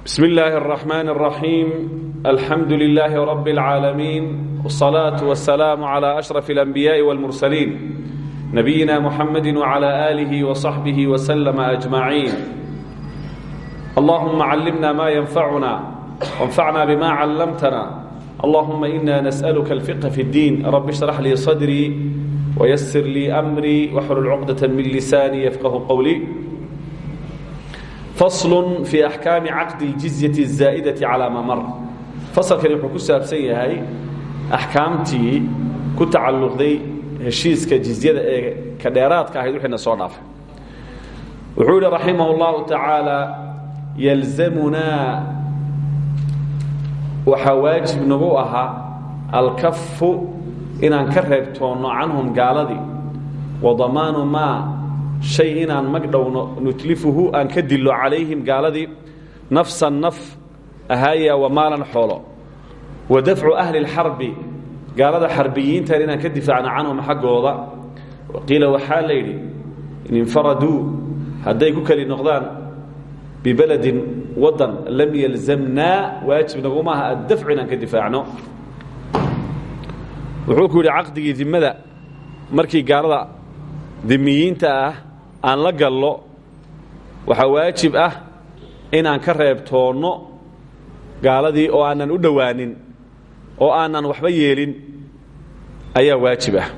بسم الله الرحمن الرحيم الحمد لله رب العالمين والصلاة والسلام على أشرف الأنبياء والمرسلين نبينا محمد وعلى آله وصحبه وسلم أجمعين اللهم علمنا ما ينفعنا وانفعنا بما علمتنا اللهم إنا نسألك الفقه في الدين رب اشرح لي صدري ويسر لي أمري واحلل عقدة من لساني يفقه قولي faslu fii axkaami caqdi ljizyai zaa'idati calaa maa mar. Fasalkani wuxuu ku saabsan yahay axkaamtii ku tacalluqday heshiiska jizyada ee ka dheeraadka ahayd wixina soo dhaafay. Wuxuu yidhi raximah اllahu tacaala yalzamunaa waxaa waajib nagu ahaa alkafu inaan ka reebtoonno canhum gaaladii wadamaanu maa shay inaan magdhowno nutlifuhu aan ka dillo calayhim gaaladii nafsan naf ahaaya wa maalan xoolo. Wa dafcu ahli اlxarbi gaalada xarbiyiintan inaan ka difaacno canhum xaggooda. Qiila waxaa la yidhi in infaraduu hadday ku keli noqdaan bibeledin wadan lam yalzamnaa waajib naguma aha addafcu inaan ka difaacno. Wuxuu ku yidhi dimada markii gaalada dimiyiinta ah aan la gallo waxaa waajib ah inaan ka reebtoonno gaaladii oo aanan u dhowaanin oo aanan waxba yeelin ayaa waajib ah.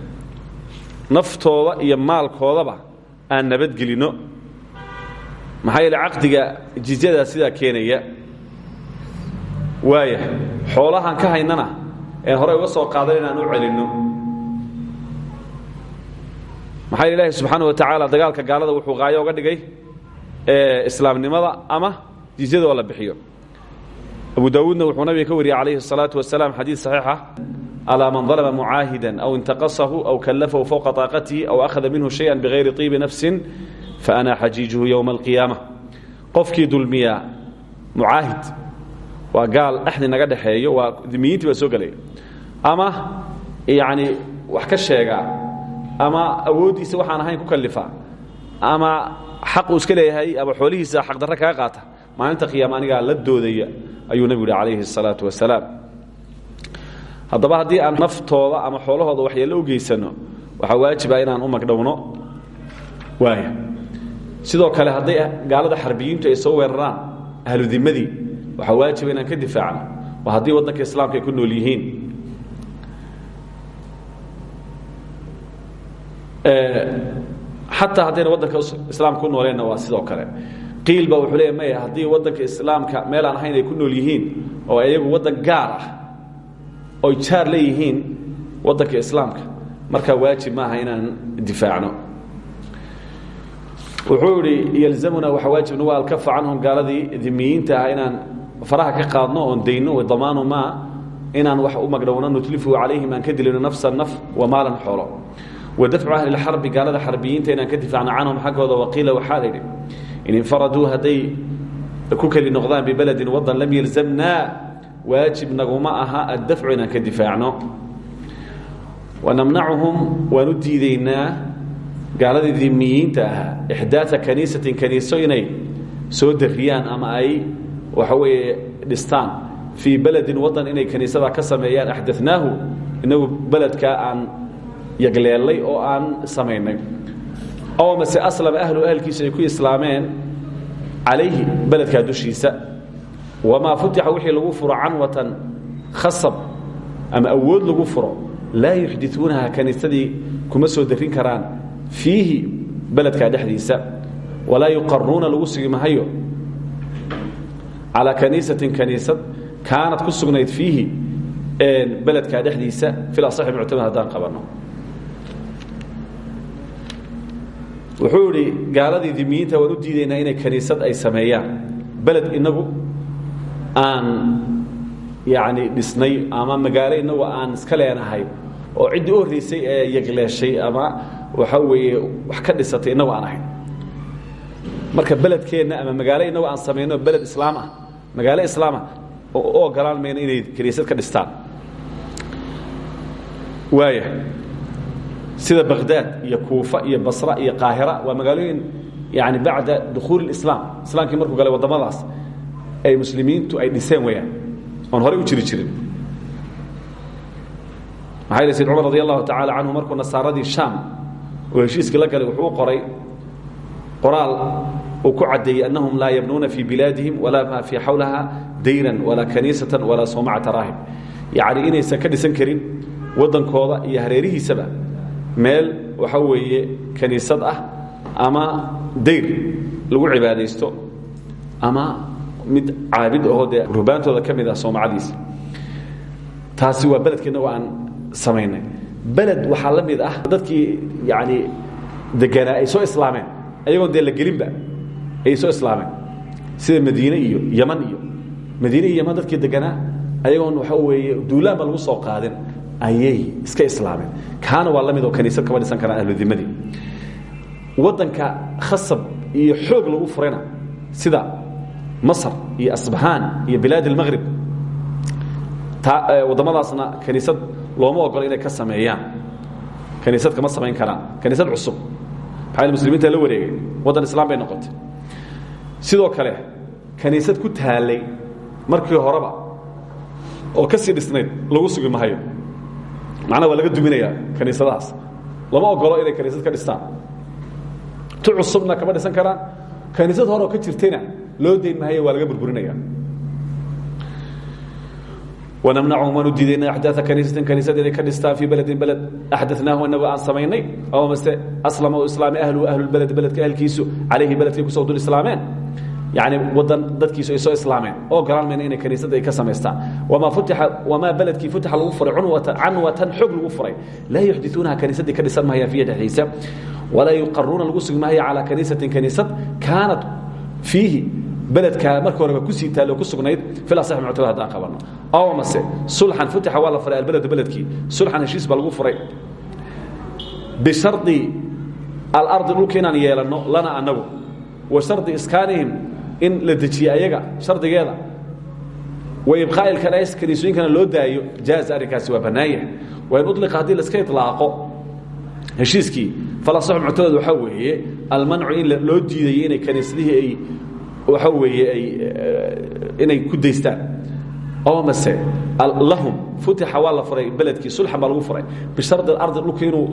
Naftooda iyo maalkoodaba aan nabadgelinno maxaa yeele caqdiga jizyadaa sidaa keenaya. Waaya xoolahaan ka haynana een horey uga soo qaadan inaan u celinno maxaa yeel ilaahi subxaana wa tacaala dagaalka gaalada wuxuu qaayo oga dhigay islaamnimada ama jizyada oo la bixiyo abu daawuudna wuxuu nabiga ka wariyey calayhi الsalaaةu wasalaam xadiid صaxiixa alaa man dalma mucaahida aw intaqasahu aw kallafahu fowqa طaaqatihi aw akhada minhu shayئa bغayri طiibi nafsi faana xajiijuhu ywma اlqiyaama qofkii dulmiyaa mucaahid waa gaal dhexdii naga dhexeeyo waa dimiyiintii baa soo gelaya ama yani wax ka sheegaa ama awooddiisa waxaan ahayn ku kallifaa ama xaquu iska leeyahay ama xoolihiisa xaqdarre kaga qaata maalinta qiyaama anigaa la doodaya ayuu nebigu yihi calayhi الsalaatu wasalaam. Haddaba haddii aan naftooda ama xoolahooda waxyeello u geysanno waxaa waajiba inaan u magdhowno. Waaya sidoo kale hadday gaalada xarbiyiintu ay soo weeraraan ahludimadii waxaa waajiba inaan ka difaacno waa haddii waddanka islaamka ay ku nool yihiin xataa haddayna waddanka islaamka ku nooleenna waa sidoo kale. Qiil wuxuu leeya maya haddii islaamka meel aan ahayn ay ku nool yihiin oo iyagu waddan gaar ah oy jaar leeyihiin waddanka islaamka markaa waajib maaha inaan difaacno. Wuxuu idhi yalzamunaa waajib nagu alkafa canhum gaaladii dimiyiinta ah inaan faraha ka qaadno oon dayno damaanu maa inaan wax u magdhowno nutlifuhu calayhim aan ka dilino nafsa naf wa maalan xoolo wa dafcu ahli lxarbi gaalada xarbiyiinta inaan ka difaacno canhum xaggooda waqiila waxaa la yidhi in infaraduu hadday ku keli noqdaan bibeledin wadan lam yalzamnaa waajib naguma aha addafcu inaan ka difaacno. Wanamnacuhum waan u diidaynaa gaaladii dimiyiinta ahaa ixdaaa kaniisatin kaniiso inay soo dariyaan ama ay waxa weeye dhistaan fii beledin wadan inay kaniisada ka sameeyaan axdanaahu inagu beledkaa aan yagleelay oo aan samaynay. Oo mase aslama ahlu ahlkiisa ay ku islaameen calayhi beledkaa dushiisa. Wamaa futixa wixii lagu furo canwatan khasab ama awood lagu furo laa yuxdiuunaha kaniisadii kuma soo darin karaan fiihi beledkaa dhexdiisa. Walaa yuqaruuna lagu sugi mahayo calaa kaniisatin kaniisad ku sugnayd fiihi beledkaa dhexdiisa fil asaxi muctamad haddaan qabanno wuxuu idhi gaaladii dimiyiinta waan u diidaynaa inay kaniisad ay sameeyaan. Beled inagu aan yani dhisnay ama magaalo inagu aan iska leenahay oo ciddii u horreysay ee yagleeshay ama waxa weeye wax ka dhisatay inagu aan ahayn marka beledkeenna ama magaalo inagu aan samayno beled islaam ah magaalo islaamah u ogolaan mayno inay kaniisad ka dhistaan. Waaya sida baghdad iyo kuufa iyo basra iyo qaahira waa magaalooyin yani bacda dukhuuli اlislaam islaamkii markuu galay waddamadaas ay muslimiintu ay dhiseen weyaan oon horey u jiri jirin. Maxaa yidhi sayd cumar radi allahu markuu nasaaradii shaam oo heshiiskii la galay wuxuu qoray qoraal uu ku caddeeyey annahum laa yabnuuna fii bilaadihim walaa maa fii xawlaha dayran walaa kaniisatan walaa sawmacata raahib. Yacni inaysan ka dhisan karin waddankooda iyo hareerihiisaba meel waxa weeye kaniisad ah ama dayr lagu cibaadaysto ama mid caabid ahoo dee ruhbaantooda ka mid ah soomacadiisa taasi waa beledkeedna waa aan samaynay. Beled waxaa la mid ah dadkii yani deganaa ay soo islaameen. Ayagoon dee la gelinba ayay soo islaameen. Sida madiine iyo yaman iyo madiine iyo yaman dadkii deganaa ayagoon waxa weeye duulaanba lagu soo qaadin ayay iska islaameen. Kaana waa la mid oo kaniisad kama dhisan karaan ahludimadii. Waddanka khasab iyo xoog lagu furayna sida masar iyo asbahaan iyo bilaad اlmaqrib waddamadaasna kaniisad looma ogolo inay ka sameeyaan. Kaniisad kama samayn karaan. Kaniisad cusub. Maxaa muslimiinta la wareegay. Waddan islam bay noqotay. Sidoo kale kaniisad ku taalay markii horeba oo ka sii dhisnayd lagu sugi mahayo macnaha waa laga duminayaa kaniisadahaas lama ogolo inay kaniisad ka dhistaan. Ti cusubna kama dhisan karaan. Kaniisad horoo ka jirtayna loo dayn mahayo waa laga burburinaya. Wnamnacuhum waanu diidayna axdaa kaniisatin kaniisadeeday ka dhistaan fii beledin beled axdanaahu inagu aan samaynay. Oo mase aslama u islaamay ahluhu ahlulbeled beledka ahlkiisu calayhi beledkay ku soo dul islaameen yani wadan dadkiisu ay soo islaameen. Oo ogolaan mayna inay kaniisada ay ka samaystaan wamaa beledkii futixa lagu furay canwatan xoog lagu furay. Laa yuxdiuunaha kaniisadii ka dhisan mahayaan fiihi dhexdiisa walaa yuqaruuna lagu sugi mahaya calaa kaniisatin kaniisad. Kaanat fiihi beledkaa marka horeba ku sii taalo ku sugnayd filasax muctada haddaan qabanno. Aw mase sulxan futixa waa la furay albeledu beledkii sulxan heshiis baa lagu furay. Bishardi alardi dhulka inaan yeelanno lana annagu. Wa shardi iskaanihim in la dejiye ayaga shardigeeda. Wa ibqaa'i lkanaa'is kaniisooyinkana loo daayo jaaza arrinkaasi waa bannaanya wa in uطliqa haddii la iska iطlaaqo heshiiskii falasaxu muctadeed waxaa weeye almancu in loo diidayo inay kaniisadihii ay waxa weeye ay inay ku daystaan. Oo mase lahum futixa waa la furay beledkii sulxan baa lagu furay. Bishardi alardi dhulka inuu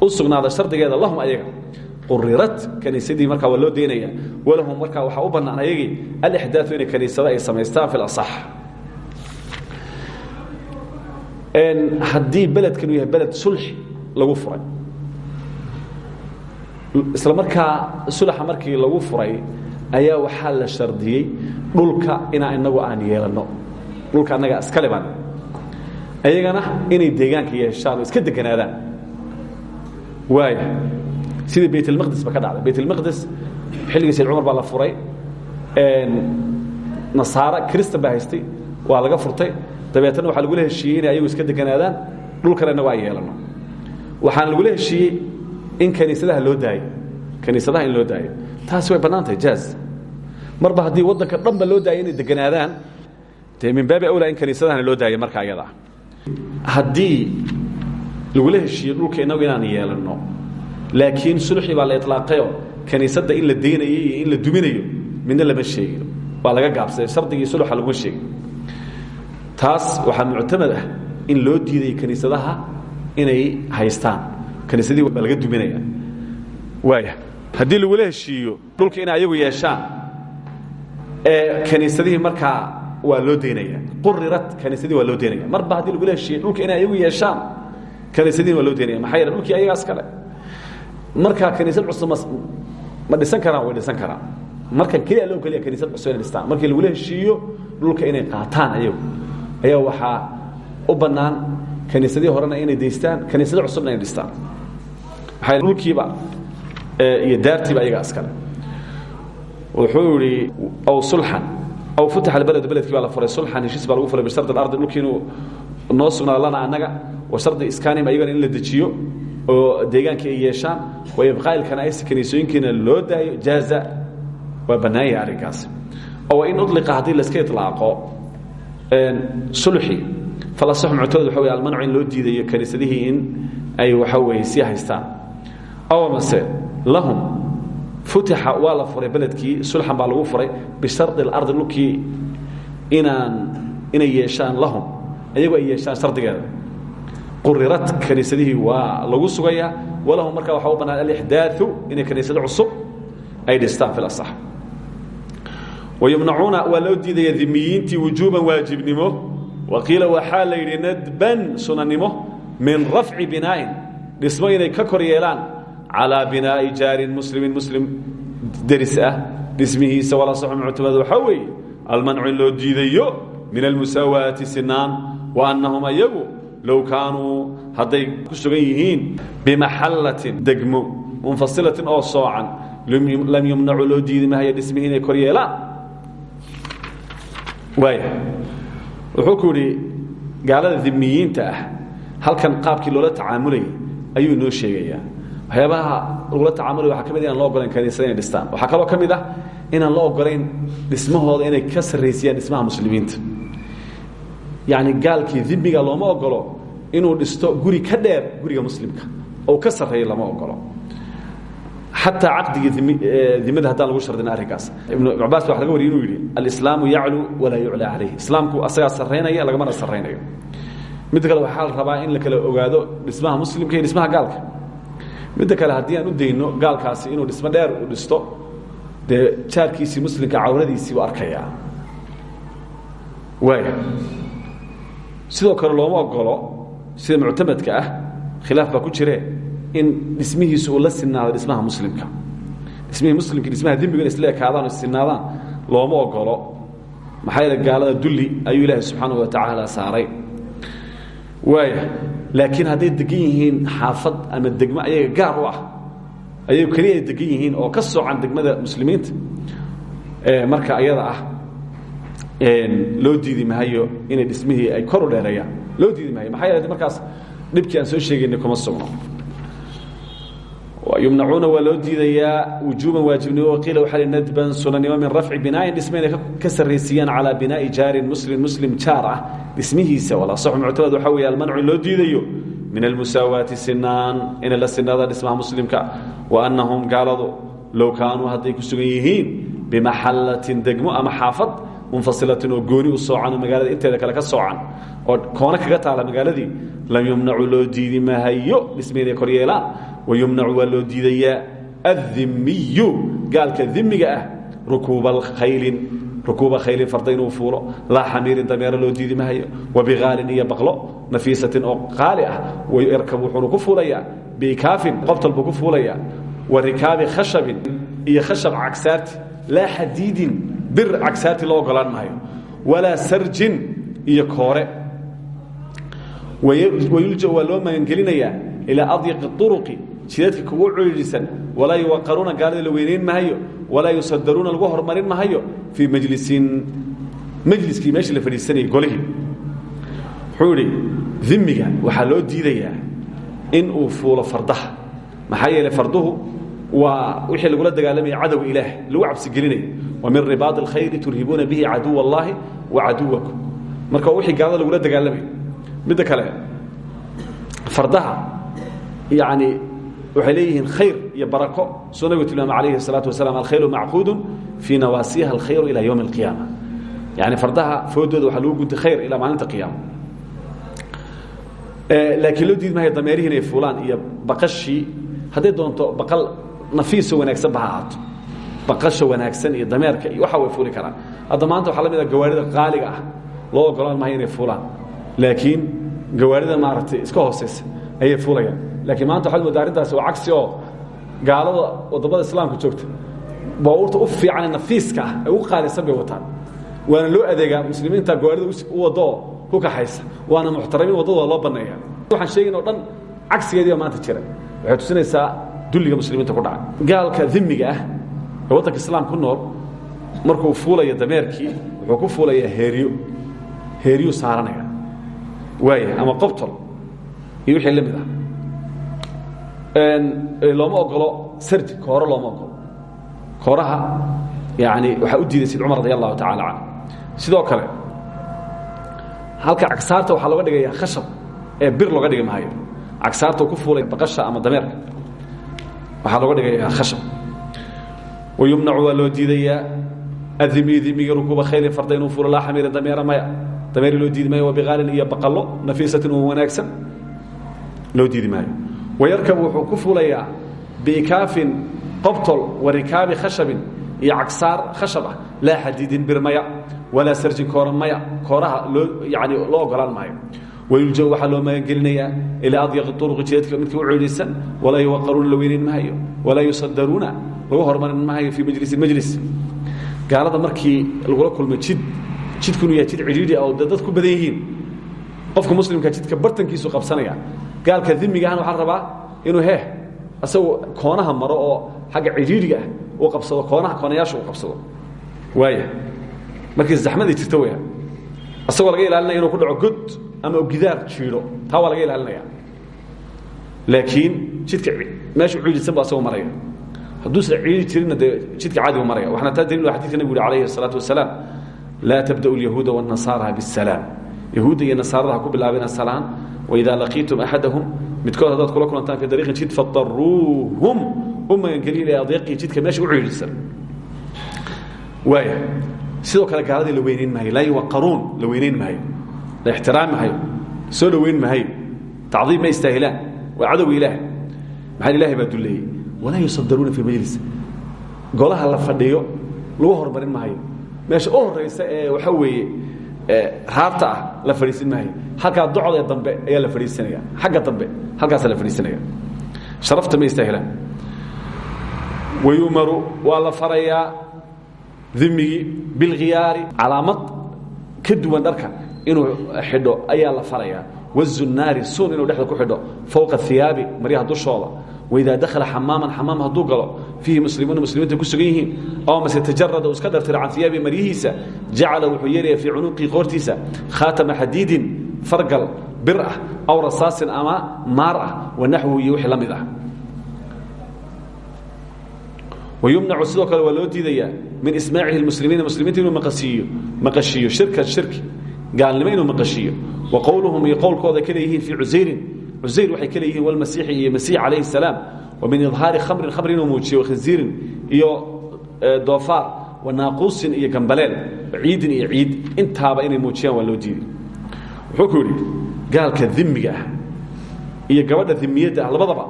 u sugnaado shardigeeda lahum ayaga qurirat kaniisadii markaa waa loo daynaya walahum markaa waxaa u bannaan ayagii alixdaau inay kaniisada ay samaystaan fi lasax haddii beledkan uu yahay beled sulxi lagu furay. Isla markaa sulxa markii lagu furay ayaa waxaa la shardiyey dhulka inaa inagu aan yeelanno. Dhulka annaga iskale baan ayagana inay deegaanka yeeshaan oo iska deganaadaan waaya sidii baytlmaqdis ba ka dhacday. Baytlmaqdis xilligii sayd cumar baa la furay. Nasaara kristan baa haystay waa laga furtay. Dabeetana waxaa lagula heshiiyey inay ayagu iska deganaadaan dhulkana inagu aan yeelanno waxaana lagula heshiiyey in kaniisadaha loo daayo. Kaniisadaha in loo daayo. Taasi way bannaan tahay jaaz. Marba haddii waddanka dhanba loo daaya inay deganaadaan dee min baabi awlaa in kaniisadahana loo daaya marka ayadaa. Haddii lagula heshiiyo dhulka inagu inaan yeelanno laakiin sulxi baa la ilaaqayo kaniisadda in la deynayo iyo in la duminayo midna lama sheegin. Waa laga gaabsaday shardigii sulxa laguma sheegin taas waxaa muctamad ah in loo diiday kaniisadaha inay haystaan. Kaniisadii baa laga duminaya waaya haddii lagula heshiiyo dhulka inay ayagu yeeshaan ee kaniisadihii markaa waa loo daynaya qurirat kaniisadii waa loo daynaya marba haddii lagula heshiiyo dhulka inay ayagu yeeshaan kaniisadihin waa loo daynaya maxaa yeele dhulkii ayagaas markaa kaniisad cusub ma dhisan karaan way dhisan karaan. Markan keliya loo keliya kaniisad cusub inay dhistaan. Markii lagula heshiiyo dhulka inay qaataan ayagu ayaa waxaa u bannaan kaniisadihii horena inay daystaan kaniisado cusubna inay dhistaan. Dhulkiiba iyo daartiiba ayagaa iskale wuxuu idhi aw sulxan aw futixa albeled beledkii baa la furay. Sulxan heshiis baa lagu furay bishardi alardi. Dhulkii inuu noo sugnaado lana annaga wa shardi iskaanihim ayagana in la dejiyo oo deegaankii ay yeeshaan wa ibqaa'i lkanaa'is kaniisooyinkiina loo daayo jaaza waa bannaan yahay arrinkaasi oo in udliqa haddii layska itlaaqo sulxi falasaxu muctamed waxa wey almancu in loo diidayo kaniisadihii in ay waxa weeye sii haystaan. Aw mase lahum futixa waa furay beledkii sulxan baa lagu furay bishardi اlardi dhulkii inaan inay yeeshaan lahum iyagoo ay yeeshaan shardigeeda qurirat kaniisadihii waa lagu sugayaa. Walahum markaa waxaa u bannaan alixdaau inay kaniisado cusub ay dhistaan fi lasax wayumnacuuna waa loo diidaya dimiyiintii wujuuban waajibnimo. Waqiila waxaa la yidhi nadban sunanimo min rafci binaa'in. Dhismo inay ka kor yeelaan calaa binaa'i jaarin muslimin muslim deris ah. Dhismihiisa walasaxu muctamad waxaa weeye almancu diidayo min almusaawaati sinaan wa annahum ayagu low kaanuu hadday ku sugan yihiin bimaxallatin degmo munfasilatin oo soocan lam yumnacu loo diidi mahaya dhismihii inay kor yeelaan waaya wuxuu halkan qaabkii loola tacaamulayay ayuu inoo sheegayaa waxyaabaha lagula tacaamulaya waxaa ka mid inaan loo ogolayn kaniisada inay dhistaan waxaa kaloo ka mid ah inaan loo ogolayn dhismahooda inay ka sarraysiyaan dhismaha muslimiinta yacni gaalkii dimiga looma ogolo inuu dhisto guri ka dheer guriga muslimka oo ka sarreeya lama ogolo xataa caqdigii dimada haddaan lagu shardina arrinkaas. Ibnu cabaas ba wa laga wariy inuu yidhi alislaamu yaclu walaa yuclaa calayh islaamku asagaa sarraynaya lagamana sarraynayo midda kale waxaa la rabaa in la kala ogaado dhismaha muslimka iyo dhismaha gaalka. Midda kale haddii aan u dayno gaalkaasi inuu dhismo dheer u dhisto dee jaarkiisii muslimka cawradiisii u arkayaa. Waaya sidoo kale looma ogolo sida muctamadka ah khilaaf baa ku jire in dhismihiisu uu la sinaado dhismaha muslimka. Dhismihii muslimka dhismaha dembiga in isla ekaadaan o looma ogolo maxaa yeele gaalada dulli ayuu ilaahay subxaanahu wa tacaala saaray. Waaya laakiin hadday degan yihiin ama degmo ayaga gaar u ah ayagu keliya oo ka soocan degmada muslimiinta marka ayada ah loo diidi mahayo inay dhismihii ay kor u dheereeyaan loo diidi mahayo maxaa yeele markaas dhibkii aan soo sheegaynay kuma sugno. Yumnacuuna waa loo diidayaa wujuuban waajibnimo waqiila waxaa li nadban sunanimo min rafci binaayin dhisma inay ka sarraysiiyaan calaa binaa'i jaarin muslim muslim jaar ah. Dhismihiisa walasaxu muctamad waxaa weeye almancu in loo diidayo min almusaawaati sinaan inay la sinaadaan dhismaha muslimka. Wa annahum gaaladu low kaanuu hadday ku sugan yihiin bimaxallatin degmo ama xaafad munfasilatin oo gooni u soocan oo magaalada inteeda kale ka soocan oo koono kaga taala magaaladii lam yumnacu loo diidi mahayo dhisma inay kor yeelaan wayumnacu waa loo diidayaa addimiyu gaalka dimiga ah rukuuba khaylin farda inuu fuulo laa xamiirin dameero loo diidi mahayo wabikaalin iyo baqlo nafiisatin oo qaali ah wayarkab wuxuunu ku fuulayaa biikaafin qobtal buu ku fuulayaa wa rikaabi khashabin iyo khashab cagsaarti laa xadiidin bir cagsaarti loo ogolaan maayo walaa sarjin iyo koore wayulja waa loo magangelinayaa ilaa adyaqi uruqi jidadka kugu ciriirisan walaa yuwaqaruuna gaalada la weynayn mahayo walaa yusadaruuna lagu hormarin mahayo fii majlisin. Majliskii meeshii la fadhiisanayay golihii. Wuxuu idhi dimiga waxaa loo diidayaa in uu fuulo fardaha. Maxaa yeeley farduhu waa wixii lagula dagaalamaya cadowga ilaah lagu cabsigelinaya wa min ribaad اlkhayri turhibuuna bihi caduw اllahi wa caduwakum. Marka wixii gaalada lagula dagaalamayo midda kale fardaha yani waxay leeyihiin khayr iyo barako suu nabigu tilmaama alayhi الsalaaةu wasalam alkhayru macquudu fii nawaasiha alkhayru ilى ywm اlqiyaama yani fardaha foodooda waxaa lagu guntay khayr ilaa maalinta qiyaama laakiin loo diidi maayo dameerihi inay fuulaan iyo baqashii hadday doonto baqal nafiiso wanaagsan ba ha ahaato baqasha wanaagsan iyo dameerka iyo waxa way fuuli karaan hadda maanta waxaa la mid a gawaarida qaaliga ah loo ogolaan maayo inay fuulaan laakiin gawaarida maaragtay iska hooseysa ayay fuulayaan. Laakiin maanta waxaad moodaa arrintaasi waa cagsi oo gaalada waddamada islaamka joogta. Baabuurta u fiican nafiiska ah ay u qaalisan bay wataan. Waana loo adeegaa muslimiinta gawaarida u waddo oo ku kaxaysa. Waana muxtaramiin waddadooda loo banneeya. Waxaan sheegayn o dhan cagsigeediiba maanta jira. Waxay tusinaysaa dulliga muslimiinta ku dhaca. Gaalka dimiga ah ee waddanka nool markuu fuulayo dameerkii wuxuu ku fuulayaa heeriyo heeriyu saaranaya waaya ama qobtol iyo wixii la mid ah. Looma ogolo sardi kooro looma ogolo kooraha yani waxaa u diiday sayd cumar radi allahu tacala canه sidoo kale halka cagsaarta waxaa looga dhigaya khashab ee bir looga dhigi maayo cagsaarta ku fuulay baqasha ama dameerka. Waxaa looga dhigayaa khashab wayumnacu waa loo diidayaa. Adimi dimigi rukuuba khaylin farda inuu fulo laa xamiirin dameera maya dameeri loo diidi maayo wabikaalin iyo baqallo nafiisatin oo wanaagsan. Loo diidi maayo wayarkabu wuxuu ku fuulayaa biikaafin qobtol warikaabi khashabin iyo cagsaar khashab ah. Laa xadiidin bir maya walaa sarjin koora maya kooraha loo yani loo ogolaan maayo. Wayuljaw waxaa loo magangelinayaa ilaa adyaqi uruqi jeedka midka u ceedhaysan walaa yuwaqaruuna la weynayn mahayo walaa yusadaruuna lagu hormarin mahayo fii majlisin majlis. Gaalada markii lagula kulmo jid jidku inuu yahay jid cidhiidhi oo dad ku badan yihiin. Qofka muslimka jidka bartankiisu qabsanaya gaalka dimigahan waxaa rabaa inuu heh asagoo koonaha maro oo xagga cidhiidhiga ah uu qabsado koonaha koonayaasha uu qabsado. Waaya markii zaxmadii jirta weya asagoo laga ilaalinaya inuu ku dhaco god ama gidaar jiidho taa waa laga ilaalinaya. Laakiin jidka meesha ciidhisan bu asagoo maraya. Hadduusan ciidi jirinna dee jidka caadigu maraya. Waxaana taa daliil xadidka nebigu yuri alayhi الsalaatu wasalaam laa tbdau yahuuda wnasaara bsalaam yahuudda iyo nasaarada ha ku bilaabina salaan waidaa laqiitum axadahum midkood haddaad kula kulantaan fi ariiqin jid fadaruuhum u magangelyi ila adyaqii jidka meesha u ciiirsan waaya sidoo kale gaaladii la weynayn maayo laa yuwaqaruun la weynayn maayo la ixtiraami mahayo soo dhoweyn mahayo tacdiim ma istaahilaan waa cadowga ilaah maxaa ilahay baa dulleeyey walaa yusadaruuna fii majlis golaha la fadhiyo lagu hormarin mahayo meesha u horaysa ee waxaa weeye raabta ah la fadhiisin maayo. Halkaa dambe ayaa la fadhiisanaya xagga dambe halkaasaa la fadhiisanaya sharafta ma wayumaru waa la farayaa dimigii bilkhiyaari calaamad ka dharka inuu xidho ayaa la farayaa. Wazunaari suun inuu dhexda ku xidho fowqa hiyaabi maryaha dushooda waidaa dakhala xamaaman xamaam hadduu galo fiihi muslimuuna muslimiinta ku sugan yihiin. Oo mase tajarada uu iska dhartiro can hiyaabi maryihiisa jacala wuxuu yeelaya fii cunuqii qoortiisa khaatama xadiidin fargal bir ah aw rasaasin ama maar ah wanaxwuhu iyo wixii la mid ah. Wayumnacu sidoo kale waa loo diidayaa min ismaacihi muslimiina muslimiinta inuu maqasiiyo maqashiiyo shirkan shirki gaalnimo inuu maqashiiyo. Wa qowluhum iyo qowlkooda ka leeyihiin fii cusayrin cusayr waxay ka leeyihiin walmasiixi iyo masiix calayhi salaam wa min idhaari khamrin khamri inuu muujiyo khinziirin iyo doofaar wa naaquusin iyo gambaleel ciidin iyo ciid intaaba inay muujiyaan waa loo diiday wuxuu ku yidhi gaalka dimiga ah iyo gabadha dimiyadda ah labadaba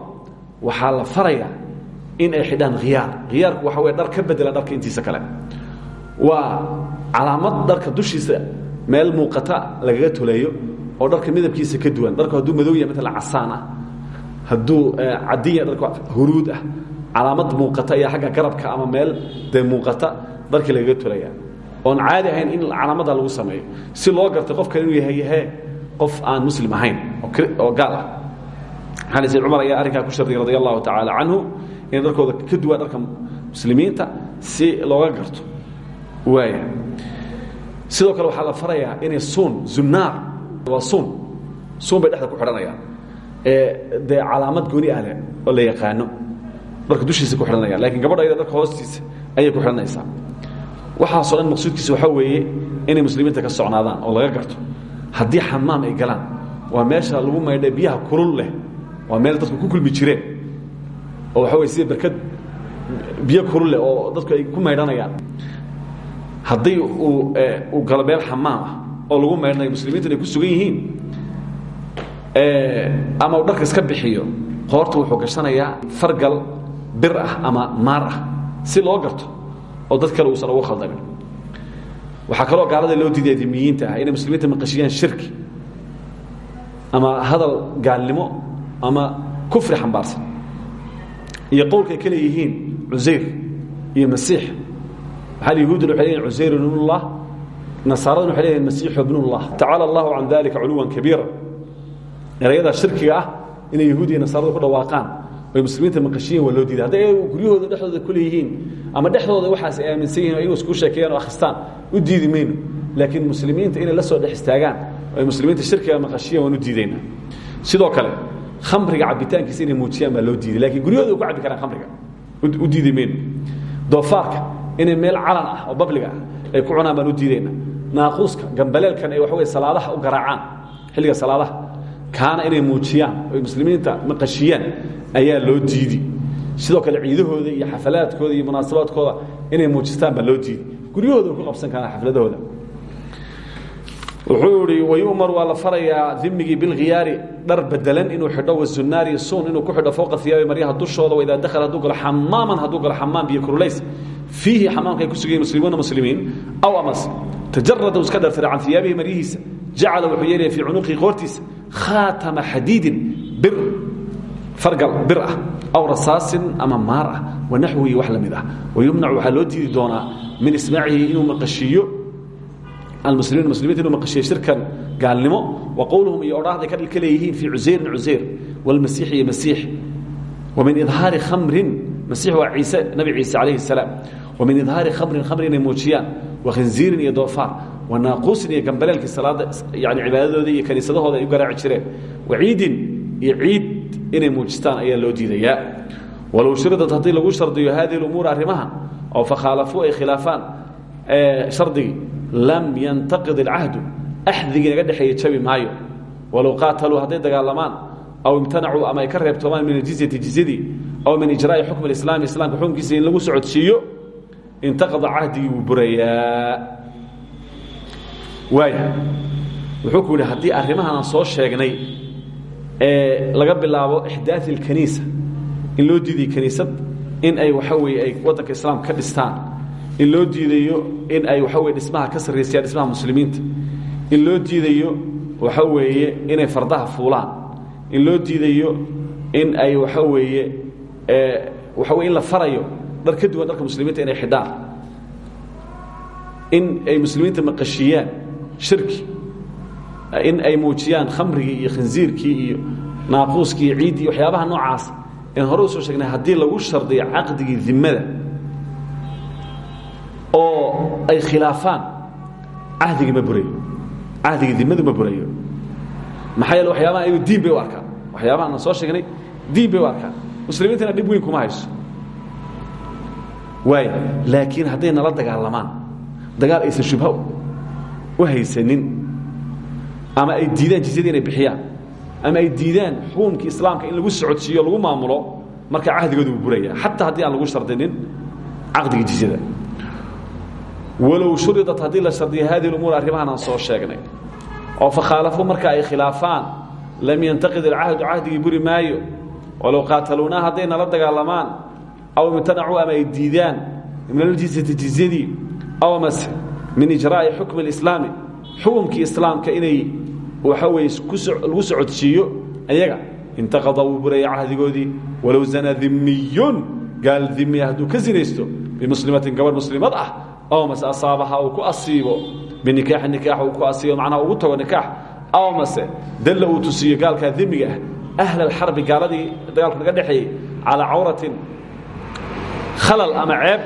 waxaa la farayaa in ay xidhaan khiyaar khiyaarku waxa wey dhar ka bedela oo dharka midabkiisa ka duwan. Dharku hadduu madow yahay maalan casaan ah. Hadduu cadiya dharka huruud ah. Calaamad muuqata iyo xagga garabka ama meel dee muuqata dharkii lagaga tolaya. Oon caadi ahayn in calaamada lagu sameeyo. Si loo garto qofkan inuu yahay qof aan muslim ahayn oo gaal ah. Maxaa sayd cumar ayaa arrinkaa ku shardigay radi allahu tacaala inay dharkooda ka duwaan dharka muslimiinta si looga garto. Waaya sidoo kale waxaa la farayaa inay suun zunaar waa suun suun bay dhexda ku xidhanayaan ee dee calaamad gooni ah leh oo la yaqaano. Dharka dushiisa ku xidhanayaan lakiin gabadha ayada dharka hoostiisa ayay ku xidhanaysaa waxaasoo dhan maqsuudkiisa waxaa weeye inay muslimiinta ka socnaadaan oo laga garto. Haddii xamaam ay galaan waa meesha lagu maydha biyaha kulul leh. Waa meel dadku ku kulmi jireen. Oo waxa wey sida berkad biyo kulul leh oo dadku ay ku maydhanayaan. Haddii uu uu galo meel xamaam ah oo lagu maydhanayo muslimiintu inay ku sugan yihiin ama uu dharka iska bixiyo qoorta wuxuu gashanayaa fargal bir ah ama maar ah si loo garto oo dad kale uusan ugu khaldamin waxaa kaloo gaalada loo diidaya dimiyiinta ah inay muslimiinta maqashiyaan shirki ama hadal gaalnimo ama kufri xambaarsan. Iyo qowlkay ka leeyihiin cusayr iyo masiix. Maxaa yahuuduna waxay leeyihiin cusayr ibnullah nasaaraduna waxay leeyihiin masiixu ibnullah tacaala allahu can dalika culuwan kabiira. Erayada shirkiga ah inay yahuud iyo nasaarada ku dhawaaqaan oy muslimiinta maqashiyin waa loo diiday. Hadday guryahooda dhexdooda ku leeyihiin ama dhexdooda waxaas ay aaminsan yihiin o ayagu isku sheekeeyaan o akhristaan u diidi mayno. Laakiin la soo sidoo kale khamriga cabitaankiisa inay muujiyaan baa loo diiday. Lakiin guryahooda way cabbi karaan khamriga. U diidi doofaarka inay meel calan ah oo babliga ah ay ku cunaan baan u diidayna naaquuska gambaleelkan waxa wey salaadaha u garaacaan xilliga salaadaha. Kaana inay muujiyaan oy muslimiinta maqashiyaan ayaa loo diidi. Sidoo kale ciidahooda iyo xafalaadkooda iyo munaasabaadkooda inay muujistaan baa loo diiday guryahooda ku qabsan karaan xafladahooda. Wuxuu ihi wayumar waa la farayaa dimigii bilkhiyaari dhar bedelan inuu xidho wazunaari suun inuu ku xidho fowqa hiyaabi maryaha dushooda waidaa dakhala haduu galo xamaaman hadduu galo xamaam biyo kululays. Fiihi xamaamka ay ku muslimiin aw amas tajarada u iska dhartira can iyaabihi maryihiisa jacala wuxuu yeelaya fii cunuqihi qoortiisa khaatama xadiidin bir argal bir ah aw rasaasin ama maar ah wanaxwihi wax la mid ah wayumnacu waxaa loo diidi doonaa min ismaacihi inuu maqashiiyo almuslimiin muslimiinta inuu maqashiiyo shirkan gaalnimo wa qowluhum iyo odhaahday ka leeyihiin fii cusayrin cusayr walmasiix iyo masiix wamin idhaari khamrin masiix waa ciise nabi ciise calayhi salaam wamin idhaari khamrin khamri inay muujiyaan wakhinziirin iyo doofaar wanaaquusin iyo gambaleelkii salaada yani cibaadadooda iyo kaniisadahooda ay u garaaci jireen. Waciidin iyo ciid inay muujistaan ayaa loo diidayaa walow shuridat haddii lagu shardiyo haadihi umuur arrimaha oo fakhaalafuu ay khilaafaan shardigii lam yantaqid ilcahdu axdigii naga dhexeeye jabi maayo. Walow qaataluu hadday dagaalamaan aw imtanacuu ama ay ka reebtoomaan min ajizyati jizyadii aw min ijraa'i xukmi islaami islaamka xukunkiisa in lagu socodsiiyo intaqada cahdigii wuu burayaa waaya wuxuu ku yidhi haddii arrimahan soo sheegnay ee laga bilaabo ixdaai اlkaniisa in loo diiday kaniisad in ay waxa weeye ay waddanka islaamka ka dhistaan in loo diidayo in ay waxa weye dhismaha ka sarraysayaan dhismaha muslimiinta in loo diidayo waxa weeye inay fardaha fuulaan in loo diidayo in ay waxa weeye waxa weye in la farayo dhar ka duwan dharka muslimiinta inay xidhaan in ay muslimiinta maqashiyaan shirki in ay muujiyaan khamrigii iyo khinsiirkii iyo naaquuskii iyo ciiddii waxyaabaha noocaas. En hore u soo sheegnay haddii lagu shardiyo caqdigii dimada oo ay khilaafaan cahdigii ma burayo cahdigii dimadu ma burayo maxaa yeele waxyaabaha ayagu diin bay u arkaan. Waxyaabaha aan soo sheegnay diin bay u arkaan. Muslimiintana dhib weyn kuma hayso waay laakiin hadday nala dagaalamaan dagaal aysan shubha u haysanin ama ay diidaan jizyadii inay bixiyaan ama ay diidaan xukunkii islaamka in lagu socodsiiyo lagu maamulo marka cahdigooda wuu buraya. Xataa aan lagu shardinin caqdigii jizyada walow shuridat haddii la shardiya hadihi umuur arrimahan aan soo sheegnay oo fakhaalafuu marka ay khilaafaan lam yantaqid alcahdu cahdigii buri maayo. Walow qaataluunaa hadday nala dagaalamaan aw imtanacuu ama ay diidaan min aljizyati jizyadii aw amase min ijraa'i xukmi اlislaami xukumkii islaamka inay waxa weye lagu socodsiiyo ayaga intaqada wuu buraya cahdigoodii walow zana dimiyun gaal dimiya hadduu ka sinaysto bimuslimatin gabadh muslimad ah aw mase asaabaha uu ku asiibo binikaaxi nikaax uu ku asiibo macnaha ugu tago nikaax aw mase dalla uu tusiiyo gaalkaa demiga ah ahla alxarbi gaaladii dagaalku naga dhexeeyey calaa cawratin halal ama ceeb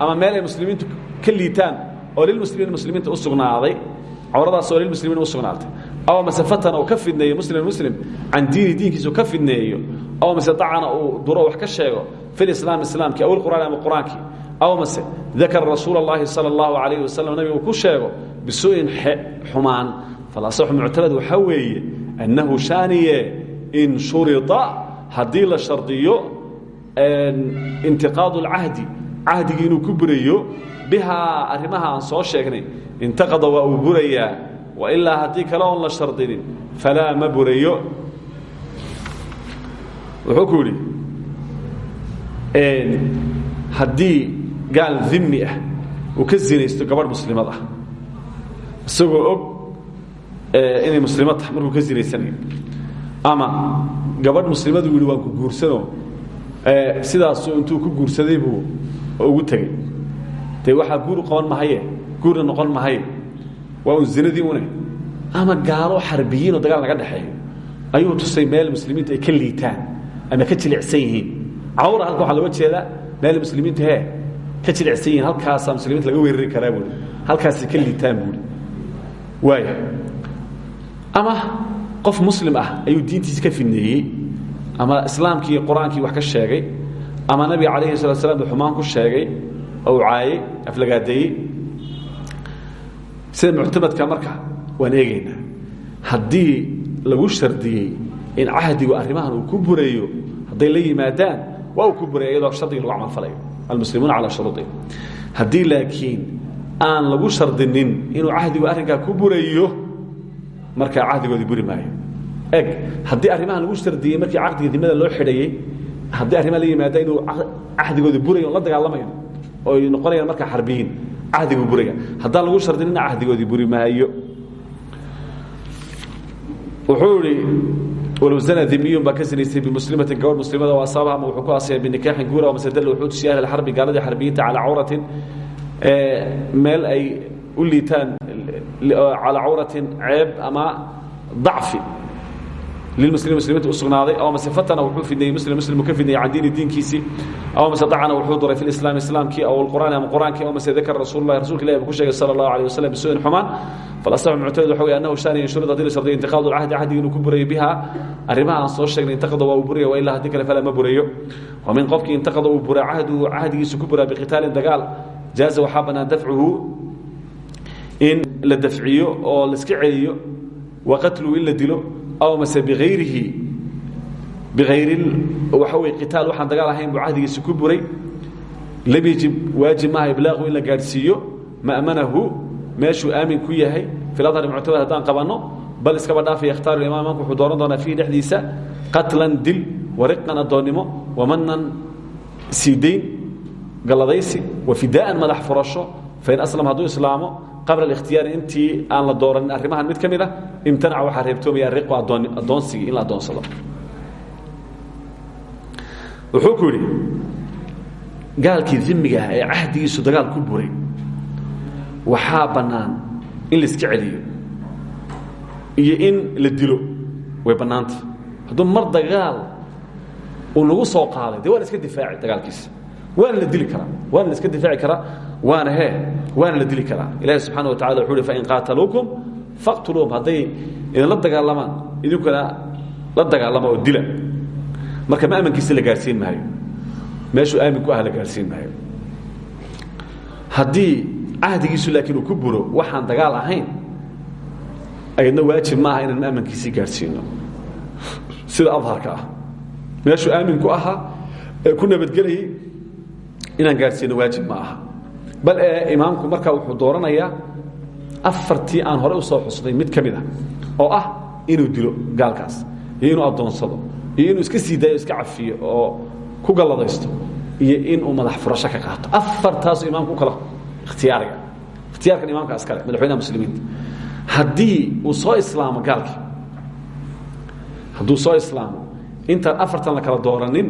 ama meel ay muslimiintu ka liitaan oo lilmuslimiin muslimiinta u sugnaaday cawradaas oo lilmuslimiin u aw mase fatana ka fidneeyo muslim muslim can diini diinkiisu ka fidneeyo aw mase dacana duro wax ka sheego filislaam islaamkii aw ilqur'aan ama qur'aankii. Aw mase dakara rasuula اllaahi sala allahu calayhi nabiga ku sheego bisu'in xumaan. Falasaxu muctamad waxaa weeye annahu shaaniye in shurida haddii la shardiyo intiqaadu اlcahdi cahdigii inuu ku burayo bihaa arrimaha aan soo sheegnay. Intaqada waa uu burayaa wailaa haddii kale oon la shardinin falaa ma burayo wuxuu ku yidhi haddii gaal dimi ah uu ka zinaysto gabadh muslimad ah isagoo og inay muslimad tahay markuu ka zinaysanayo ama gabadh muslimadu yidhi waan ku guursanoo sidaasuu intuu ku guursaday buu ugu tegey dee waxaa guur qaban mahaye guurna noqon mahaye. Waa un zinadii une ama gaalo xarbiyiinoo dagaal naga dhexeeyo. Ayuu tusay meel muslimiintu ay ka liitaan ama ka jilicsan yihiin. Halka waxaa looga jeedaa meel muslimiintu hee ka jilicsan yihiin. Halkaasaa muslimiinta laga weerari karaa buui halkaasay ka liitaan buui waaya ama qof muslim ah ayuu diintiisi ka fidneeyey ama islaamkii qur'aankii wax ka sheegay ama nabiga calayhi salatu slam xumaan ku sheegay oo uu caayey aflagaadeeyey sida muctamadka marka waan eegaynaa. Haddii lagu shardiyey in cahdigu arrimahan uu ku burayo hadday la yimaadaan waa ku buray iyadoo shardigii lagu camalfalayo. Almuslimuuna calaa shuruudihim haddii laakiin aan lagu shardinin inuu cahdigu arrinkaa ku burayo markaa cahdigoodii buri maayo eg haddii arrimahan lagu shardiyey markii caqdiga dimada loo xidhayey haddii arrimaa la yimaada inuu cahdigoodi burayo on la dagaalamayn oo ay noqonayaan markaa xarbiyiin cahdigu buraya haddaan lagu shardinina cahdigoodii buri maayo. Wuxuu idhi walow zana dimiyun baa ka sinaystay bimuslimatin gabadh muslimada oo asaabaha ama wuxuu ku asaya binikaaxin guura oo masedalla wuxuu tusiyay ahli alxarbi gaaladii xarbiyiinta calaa cawratin meel ay u liitaan calaa cawratin ceeb ama dacfi lilmuslim muslimiinta u sugnaaday aw mase fatana wuxuu fidneeyey muslim muslimu ka fidneeyey can diini diinkiisii aw mase dacana wuxuu duray fi lislaam islaamkii aw alqur'aani ama qur'aankii aw mase dakara rasuulullahi rasuulka ilahi buu ku sheegay sala allahu alayh wasalam bisu'in xumaan falasaxu muctamid waxa wey annahu shaani inshurid haddii la shardiyo intiqaadu lcahdi cahdiga inuu ku burayo biha arrimaha aan soo sheegnay intaqada waa uu buraya waa ilaa haddii kale fala ma burayo wa min qofkii intaqada uu buraa cahduhu cahdigiisu ku buraa biqitaalin dagaal jaaza waxaa bannaan dafcuhu in la dafciyo oo laiska celiyo wa qatluhu in la dilo aw mase biayrihi biayri waxa wey qitaal waxaan dagaal ahayn buu cahdigiisa ku buray. Lam yejib waajib maaha iblaaqu in la gaadhsiiyo ma'manahu meeshuu aamin ku yahay. Fi adhari muctamad haddaan qabanno bal iskaba dhaafaya ikhtaaru imaam imaamku wuxuu dooran doonaa fiihi dhexdiisa qatlan dil wariqan addoonnimo wamanan siidayn galladaysi wa fidaa'an madax furasho fain aslam hadduu islaamo qabla ااkhtiyaari intii aan la dooranin arrimahan. Mid ka mid a imtanaca waxaa reebtoomaya ariqu addoonsigii in la addoonsado. Wuxuu ku yidhi gaalkii dimiga ah ee cahdigiisu dagaal ku buray waxaa bannaan in laiska celiyo iyo in la dilo. Way bannaanta hadduu mar dagaal uu nagu soo qaaday waa iska difaaci dagaalkiisa waana la dili karaa waana la iska difaaci karaa waana he waana la dili karaa. Ilahi subxana wa tacala wuxuu uhi fain qaataluukum faqtuluuhum. Hadday idinla dagaalamaan idinkuna la dagaalama oo dila. Marka ma amankiisa la gaadhsiin maayo. Meeshuu aamin ku ah la gaadhsiin maayo. Haddii cahdigiisu laakiin uu ku buro waxaan dagaal ahayn ayadna waajib maaha inaan maamankiisii gaadhsiino sida adharka ah. Meeshuu aamin ku ahaa ee ku nabadgelayay inaan gaadhsiino waajib ma aha. Bal ee imaamku markaa wuxuu dooranayaa afartii aan hore u soo xusnay mid mid ah oo ah inuu dilo gaalkaas inuu addoonsado inuu iska sii iska cafiyo oo ku galladaysto iyo inuu madax furasho ka qaato. Afartaasu imaamku u kala ikhtiyaariga. Ikhtiyaarkan imaamka askale madaxweynaha muslimiinta. Haddii uu soo islaamo gaalkii hadduu soo islaamo intaan afartan la kala dooranin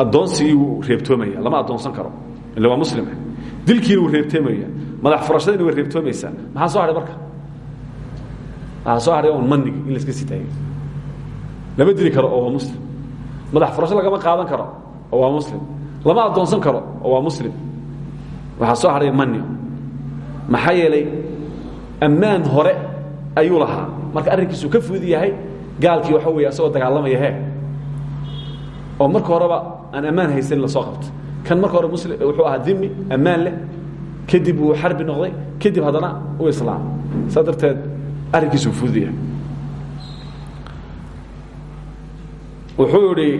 addoonsigii wuu reebtoomaya lama addoonsan karo. Ille waa muslima dilkiina wuu reebtoomaya madax furashadiina way reebtoomaysaa maxaa soo hadhay marka? Waxaa soo hadhay un manigi in la iska sii daayo? Lama dili karo oo muslim. Madax furasho lagama qaadan karo oo waa muslim. Lama addoonsan karo oo waa muslim. Waxaa soo hadhay mani maxaa yeelay ammaan hore ayuu lahaa. Marka arrinkiisu ka yahay gaalkii waxa weeye asagoo dagaalamaya oo marka horeba aan ammaan haysanin la soo qabto. Kan marka hore muslim wuxuu ahaa dimi ammaan leh. Kadib uu xarbi noqday kadib haddana u islaam. Saa darteed arrinkiisuu wuxuu idhi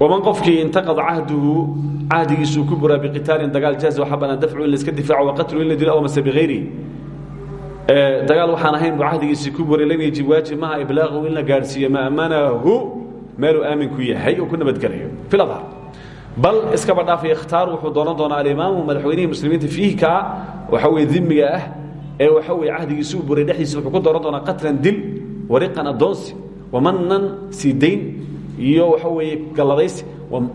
waman qofkii intaqada cahduhu cahdigiisuu ku buraa biqitaalin dagaal jaaza waxaa banaan dafcu in laiska difaaco waqatlu in la dilo aw mase bihayrihi dagaal waxaan ahayn buu cahdigiisii ku buray lam yajib waajib maha iblaaqu in la gaadhsiiyo maamanahu meeluu aaminku yahay oo ku nabadgelayo. Fi adhar bal iskaba dhaafay ikhtaar wuxuu dooran doonaa alimaamu madaxweynihii muslimiinta fiihi kaa waxa weye dimiga ah ee waxa weye cahdigiisi u buray dhexdiisa wuxuu ku dooran doonaa qatlan dil wariqan addoonsi wamanan sii dayn iyo waxa weeye galladaysi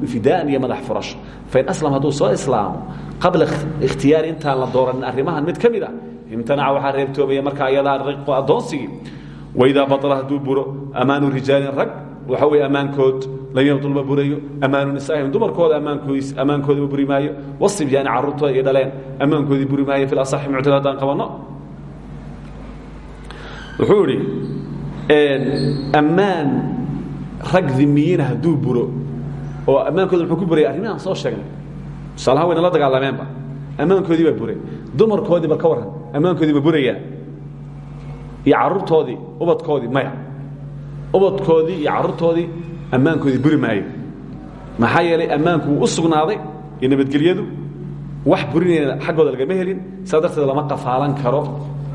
fidaan iyo madax furasho fain aslam hadduu soo islaamo qabla ikhtiyaari intaan la dooranin arrimahan mid ka mid a imtanaca waxaa reebtoomaya marka ayadaa riqo addoonsigii waidaa batala hadduu buro ammaanu rag waxa weeye ammaankood lam yabdul ma burayo ammaanu nisaahim dumarkooda ammaankoodis ammaankooda ma buri maayo wasibyaani carruurtooda iyo dhaleen ammaankoodii buri maayo fi lasaxi muctada haddaan qabanno. Wuxuu idhi ammaan rag dimiyiina hadduu oo ammaankooda muxuu ku buraya arrimihi aan soo sheegnay. Tusaalahaan wayna la dagaalameenba ammaankoodii baa buray. Dumarkoodii bal ka warran. Ammaankoodii ma burayaa iyo carruurtoodii ubadkoodii maya. Ubadkoodii iyo carruurtoodii ammaankoodii buri maayo. Maxaa yeelay ammaanku wuu u sugnaaday iyo nabadgelyadu wax burinayna xaggooda lagama helin saa darteed lama qafaalan karo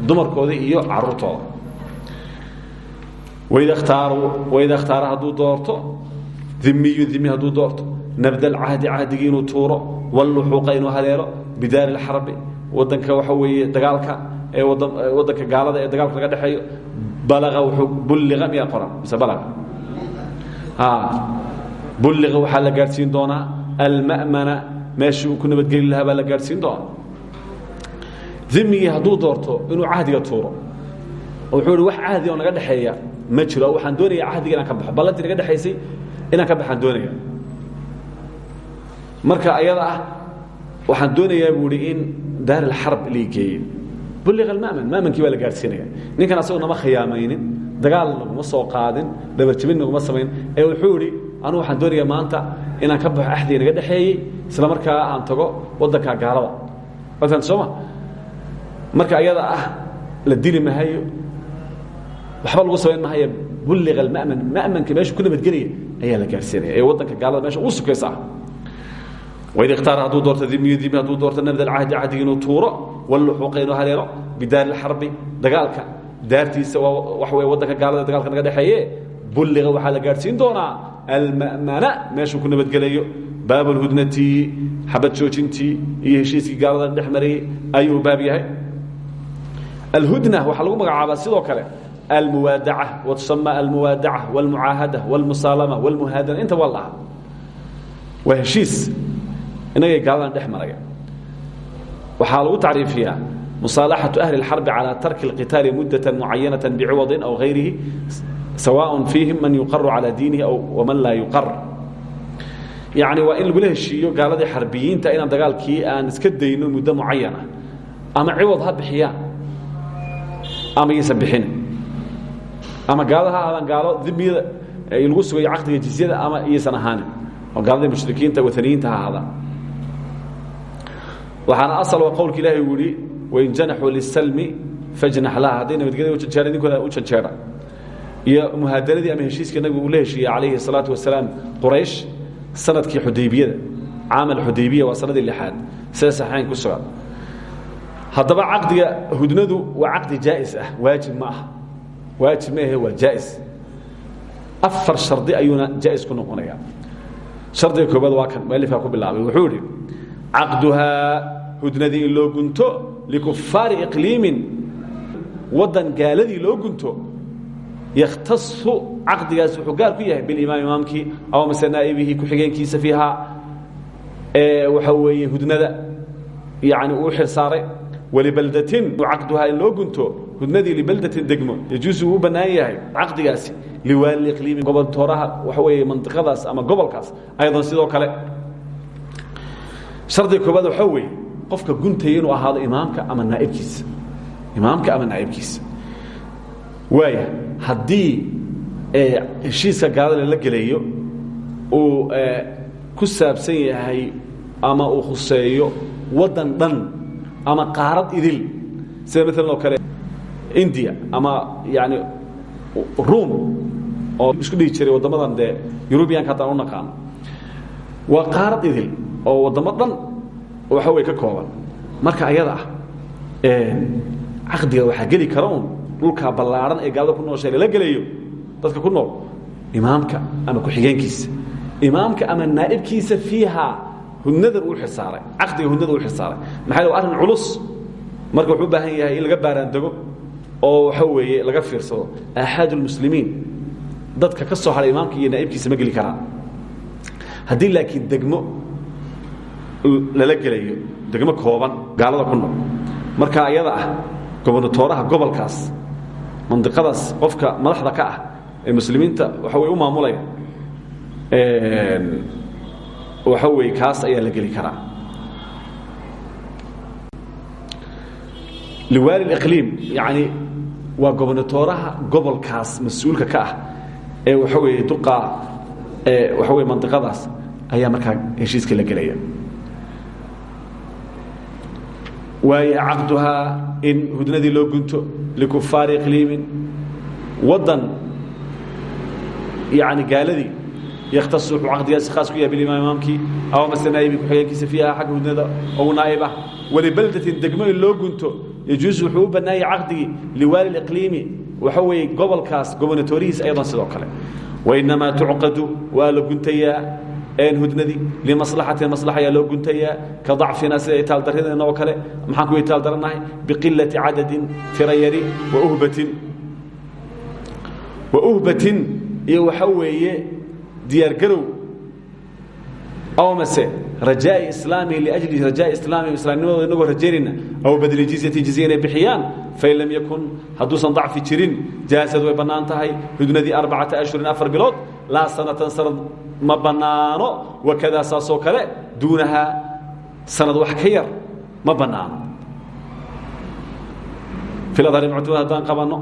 dumarkooda iyo carruurtooda. Waid اkhtaara hadduu doorto dimiyu dimi hadduu doorto nabd alcahdi cahdigii inuu tuuro wاlluxuuqa inuu haleelo bidaari اlxarbi wadanka waxa weeye dagaalka ee wadanka gaalada ee dagaalka laga dhexeeyo balaa wuuu bulliqa miyaa qoran mise balaga bulliqa waxaa la gaadhsiin doonaa alma'mana meeshii uu ku nabadgeli lahaa baa la gaadhsiin doonaa dimigii hadduu doorto inuu cahdiga tuuro wuxuu ihi wax cahdi oo naga dhexeeya ma jiro waxaan doonaya cahdiga inaan ka baxo ballantii naga dhexaysay inaan ka baxaan doonaya marka ayada ah waxaan doonayaa buu ihi in daar alxarb lii geeye bulliqa alma'man ma'mankii baa la gaadhsiinaya. Ninkan asagoo nama khiyaamaynin dagaal naguma soo qaadin dhabarjabin naguma samayn. Ee wuxuu idhi anugu waxaan doonayaa maanta inaan ka baxo axdiga naga dhexeeyey isla markaa aan tago waddanka gaalada. Watan sooma marka ayada ah la dili mahayo waxba lagu samayn mahaya bulliqa alma'man ma'manka meeshu ku nabadgelaya ayaa la gaadhsiinaya. Ee waddanka gaalada meesha ugu sukaysa ah waid ikhtaara hadduu doorto dimiyu dimi hadduu doorto nabd alcahdi cahdiga inuu tuuro walluxuuqa inuu haleelo bidaari alxarbi dagaalka daartiisa waa waxa wey waddanka gaalada dagaalka naga dhexeeye bulliqa waxaa la gaadhsiin doonaa alma'mana meeshuu ku nabadgelayo baab alhudnati xabad joojintii iyo heshiiskii gaalada dhex marayey ayuu baab yahay alhudna waxaa lagu magacaabaa sidoo kale almuwaadaca watusama almuwaadaca wاlmucaahada wاlmusaalama wاlmuhaadana inta waa la dhaha waa heshiis inagay gaaladan dhex maraya waxaa lagu tacriifiyaa musaalaxaةu ahli اlxarbi calى tarki اlqitaali muddaة mucayanaة biciwadin aw hayrihi sawaء fiihim man yuqaru calى diinihi waman laa yuqar yacni waa in lagula heshiiyo gaaladii xarbiyiinta inaan dagaalkii aan iska dayno muddo mucayana ama ciwad ha bixiyaan ama yaysan bixin ama gaalada ha aadaan gaalo dimiyada lagu sugayo caqdiga jizyada ama iyaysan ahaanin oo gaaladii mushrikiinta waaniyiinta ha ahaadaan waxaana asal waa qowlka ilahi uu yihi wain janaxuu lisalmi fajnax laha. Hadday nabadgelyada ujanjeera ninkooda u janjeera iyo muhaadanadii ama heshiiskii nabigu uu la heshiiyey calayhi الsalaatu wasalaam quraysh sannadkii xudaybiyada caam alxudaybiya waa sanadii lixaad sida saxayn ku sugan. Haddaba caqdiga hudnadu waa caqdi jaa'is ah waajib ma aha. Waajib ma ahe waa jaa'is. Afar shardi ayuuna jaa'is ku noqonaya shardiga koobaad waa kan mualifkaa ku bilaabay wuxuu idhi caqduhaa hudnadii in loo gunto likufaari iqliimin waddan gaaladii loo gunto yakhtasu caqdigaas wuxuu gaar ku yahay bilimaam imaamkii aw mase naa'ibihi ku-xigeenkiisa fiihaa ee waxa weeye hudnada yani uu xil saaray walibaldatin caqduhaa in loo gunto hudnadii libaldatin degmo yajuusu uu u bannaan yahay caqdigaasi liwaali iqliimi goboltooraha waxa weeye mandiqadaas ama gobolkaas ayadan sidoo kale. Shardiga koobaad waxaa weeye qofka guntaya inuu ahaado imaamka ama naaibkiisa. Imaamka ama naa'ibkiisa. Waaya haddii heshiiska gaalada la gelayo uu ku saabsan yahay ama uu khuseeyo waddan dhan ama qaarad idil sida maalan oo kale india ama yani ruum oo isku dhihi jiray waddamadan dee yurubiyanka haddaan u naqaano. Waa qaarad idil oo waddamo dhan waxa wey ka kooban. Marka ayada ah caqdiga waxaa geli kara un dhulkaa ballaaran ee gaalada ku nooshay lala gelayo dadka ku nool imaamka ama ku-xigeenkiisa imaamka ama naa'ibkiisa fiiha hudnadan uu xilsaaray caqdiga hudnada uu xilsaaray maxaa waa arrin culus. Marka wuxuu u baahan yahay in laga baaraandego oo waxa weeye laga fiirsado. Aaxaad ulmuslimiin dadka ka soo haray imaamka iyo naa'ibkiisa ma geli karaan. Haddii laakiin degmo lala gelayo degmo kooban gaalada ku nool. Marka ayada ah gobonatooraha gobolkaas mandiqadaas qofka madaxda ka ah ee muslimiinta waxa way u maamulaya waxa weeye kaas ayaa la geli karaa. Liwaali اliqliim yacni waa gobonatooraha gobolkaas mas'uulka ka ah ee waxa weeye duqaa waxa weye mandiqadaas ayaa markaa heshiiska la gelaya waayo caqduhaa in hudnadii loo gunto likufaari iqliimin waddan yani gaaladii yakhtasu wuxuu caqdigaasi khaas ku yahay bilimaam imaamkii aw mase naa'ibi ku-xigeenkiisa fiiha xagga hudnada? Ou naa'ib ah walibaldatin degmo loo gunto yajuusu wuxuu u bannaayay caqdigii liwaali liqliimi waxa weeye gobolkaas gobonatorihiis ayadan sidoo kale. Wainamaa tucqadu waa la guntayaa hudnadii limaslaxatin maslaxa ayaa loo guntayaa ka dacfina sida itaaldarradeena oo kale. Maxaan ku itaal darannahay biqilati cadadin tira yari wauhbatin wauhbatin iyo waxa weeye diyaargarow aw mase rajaa'i islaamihi liajli rajaa'i islaamihim islaamnimadooda inagoo rajaynayna aw badli jizyati jizya inay bixiyaan lam yakun hadduusan dacfi jirin jaasad way bannaan tahay. Hudnadii ashhurin afar bilood laa sanatan sanad ma bannaano? Wakadaa saasoo kale duunahaa sanad wax ka yar ma bannaano. Iladhari muctamad haddaan qabanno?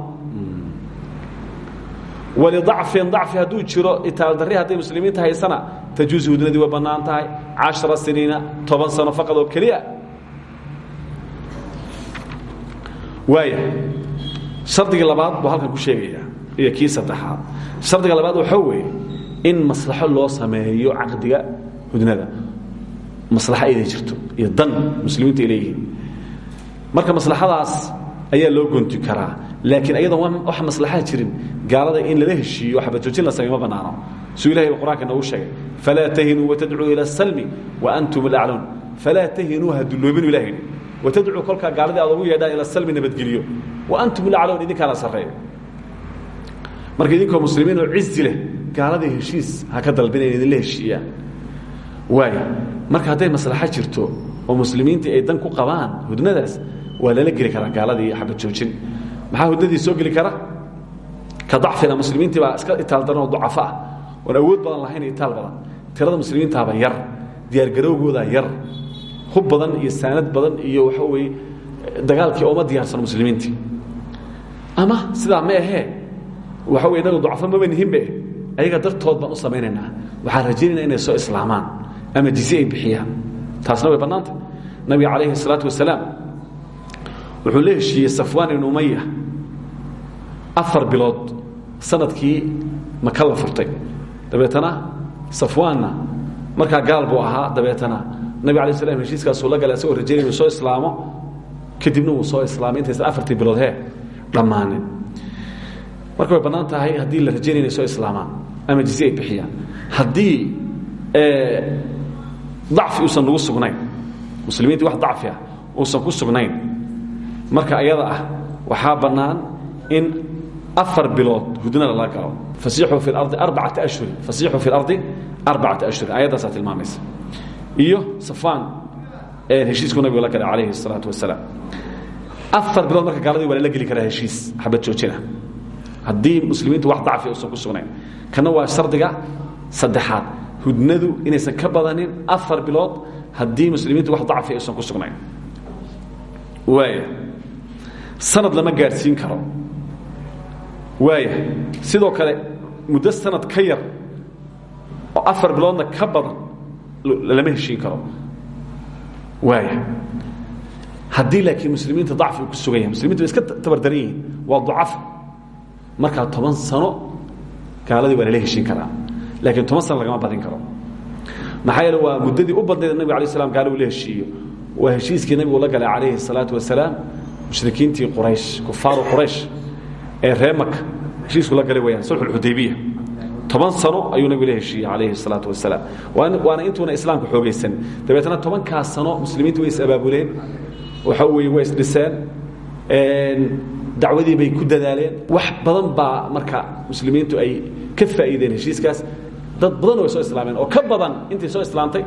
Walidacfin dacfi hadduu jiro itaaldarri hadday muslimiinta haysana tajuusu hudnadii way bannaan tahay. Cashara siniina toban sano faqad oo keliya. Waaya shardigii labaad buu halkan ku sheegayaa iyo kii saddexaad. Shardiga labaad waxaa weeye in maslaxo loo sameeyo caqdiga hudnada. Maslaxo ayday jirto iyo dan muslimiintu ay marka maslaxadaas ayaa loo gonti karaa laakiin ayadoon wax maslaxaa jirin gaalada in lala heshiiyo waxbajoojin la samey ma bannaano qur'anka noogu sheegay falaa tahinuu watadcuu ila asalmi waantum alacluun falaa tahinuu ha dulloobinu ilah yidhi. Watadcuu kolkaa gaaladii aad ugu ila salmi nabadgeliyo. Waantum alacluun idinkaana sarreeyo. Marka idinkoo muslimiin oo cizi leh gaaladii heshiis ha ka dalbinayn idinla heshiiyaan waaya marka hadday maslaxo jirto oo muslimiintii ay dan ku qabaan hudnadaas waa lala geli karaa gaaladii xabajoojin maxaa hudnadii soo geli kara? Ka dacfina muslimiintii baa iska itaal daran oo ducafo ah. Awood badan lahayn itaal badan. Tirada muslimiintaaba yar diyaargarowgoodaa yar. Hub badan iyo saanad badan iyo waxa weeye dagaalkii ooma diyaarsano muslimiintii. Ama sidaa ma ahee waxa wey inagu ducafo maba nihinbe ayaga dartood baan u samaynaynaa. Waxaan rajaynayna inay soo islaamaan ama jizye bixiyaan. Taasna way bannaantah nabiga calayhi الsalaatu wasalaam wuxuu la heshiiyey ibn umaya afar bilood sannadkii maka la furtay. Dabeetana safwaanna markaa gaal buu ahaa dabeetana nabig alay slam heshiiskaasuu la galay asagoo rajaynay soo islaamo. Kadibna wuu soo islaamay intaysan afartii bilood hee dhammaanin. Marka way bannaan tahay la rajaynay soo islaamaan ama jizye ay bixiyaan. Haddii dacfi uusan nagu sugnayn muslimiintii wax dacfi ah uusan ku sugnayn marka ayada ah waxaa bannaan in afar bilood hudnada la galo fasiixuu fi lardi arbacata ashhurin fasiixuu fi lardi arbacata ashhurin ayaddaasaa tilmaamaysa. Iyo safaan heshiisku nabigu la galay calayhi الsalaatu wasalaam afar bilood marka gaaladii waa lala geli karaa heshiis xabad joojina. Haddii muslimiintu wax dacfi uusan ku sugnayn kana waa shardiga saddexaad. Hudnadu inaysan ka badanin afar bilood haddii muslimiintu wax dacfi aysan ku sugnayn. Waaya sanad lama gaadhsiin karo. Waaya sidoo kale muddo sanad ka yar oo afar biloodna ka badan lama heshiin karo. Waaya haddii laakiin muslimiinta dacfi uu ku sugan muslimiintu iska tabardaran waa ducafa markaa toban sano gaaladii waa lala heshiin karaa laakiin toban sano lagama badin karo maxaa yeele waa muddadii u badnayd nabig alay slam gaala uu la heshiiyo waa heshiiskii nabigu la galay calayhi الsalaatu wasalaam mushrikiintii quraysh kufaaru quraysh ee ree maka heshiisku la galay wayaan sulxu xudaybiya toban sano ayuu nabigu la heshiiyey calayhi الsalaatu wasalaam waana intuuna islaamka xoogaysan dabeetna tobankaas sano muslimiintu way is abaabuleen waxa weeye way isdhiseen dacwadii bay ku dadaaleen. Wax badan baa marka muslimiintu ay ka faa'iideen heshiiskaas. Dad badan way soo islaameen oo ka badan intii soo islaamtay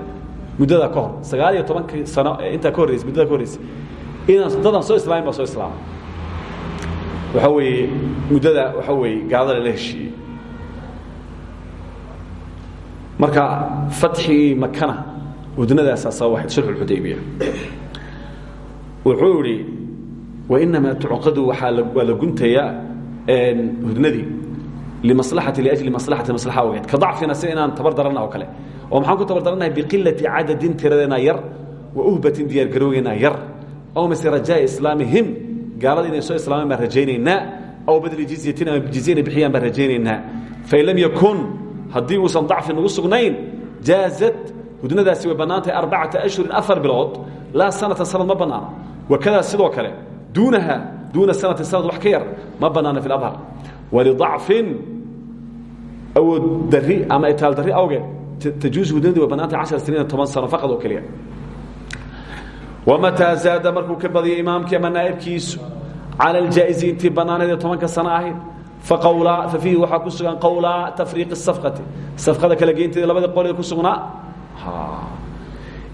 muddada ka hor sagaal iyo tobankii sano intaa ka horreysay muddada ka horreysay. Inaan dadaan soo islaamin baa soo islaamay. Waxa weeye muddada waxa weeye gaalada lala heshiiyey. Marka fatxigii makana wadnadaasaa sabab waxayd sulxu lxudaybiya wuxuu idhi wainamaa tucqadu waaa waa la guntayaa hudnadii limaslaxati liajli maslaxati maslaxa awgeed ka dacfina sida inaan tabar daranna oo kale oo maxaan ku tabar darannahay biqilati cadadin tiradeena yar wa uhbatin diyaargarowgeena yar aw mise rajaa'i islaamihim gaalada inay soo islaamaan baan rajaynaynaa aw badli jizyatin ama jizya inay bixiyaan baan rajaynaynaa fain lam yakun haddii uusan dacfi nagu sugnayn jaazat hudnadaasi way bannaantahay arbacata ashhurin afar bilood laa sanatan sanad ma bannaano wakadaa sidoo kale duunaha duuna sanatin sanad wax ka yar ma bannaana fi اladhar walidacfin awood dari ama itaal dari awgeed tajuusu hudnadii way bannaantahay cashar siniina toban sano faqad oo keliya. Wamataa zaada markuu ka badiyay imaamkii ama naa'ibkiisu cala aljaa'izi intii bannaanayd ee tobanka sano ahayd faqawlaa fa fiihi waxaa ku sugan qowlaa tafriiqi safqati. Safqada kala geynteeda labadii qolee ku sugnaa?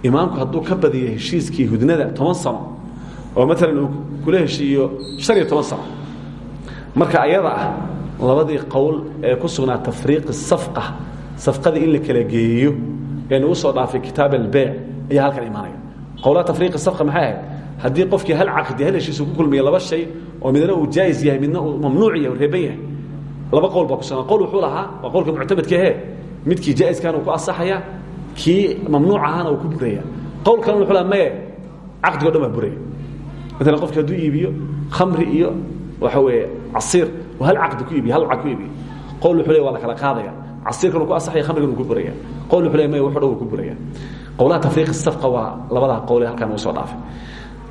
Imaamku hadduu ka badiyo heshiiskii hudnada toban sano oo maalan uu kula heshiiyo shan iyo toban sano. Marka ayada ah labadii qowl ee ku sugnaa tafriiqi safqa safqadii in la kala geeyo ee nagu soo dhaafay kitaab albeyc ayaa halkan imaanaya. Qowlaa tafriiqi safqa maxay ahayd? Haddii qofkii hal caqdi hal heshiisu ku kulmiya laba shay oo midna uu jaais yahay midna uu mamnuuc yahay uu reeban yahay laba qowl baa ku sugan qowl wuxuu lahaa waa qowlka muctamadkahe midkii jaa'iskaana uu ku asaxaya kii mamnuuc ahaana uu ku buraya. Qowl kalena wuxuu lahaa maye caqdigo dhan baa buraya maalan qofki hadduu iibiyo khamri iyo waxa weeye casiir hal caqdi ku iibiyo hal lacag ku iibiyo. Qowl wuxuu leey waa la kala qaadaya. Casiirkan uu ku asaxaya khamrigan uu ku buraya. Qowl wuxuu leey maye wuxuu dhan uu ku buraya. Qowlaha tafriiq safqa waa labadaa qowl ee halkan uu soo dhaafay.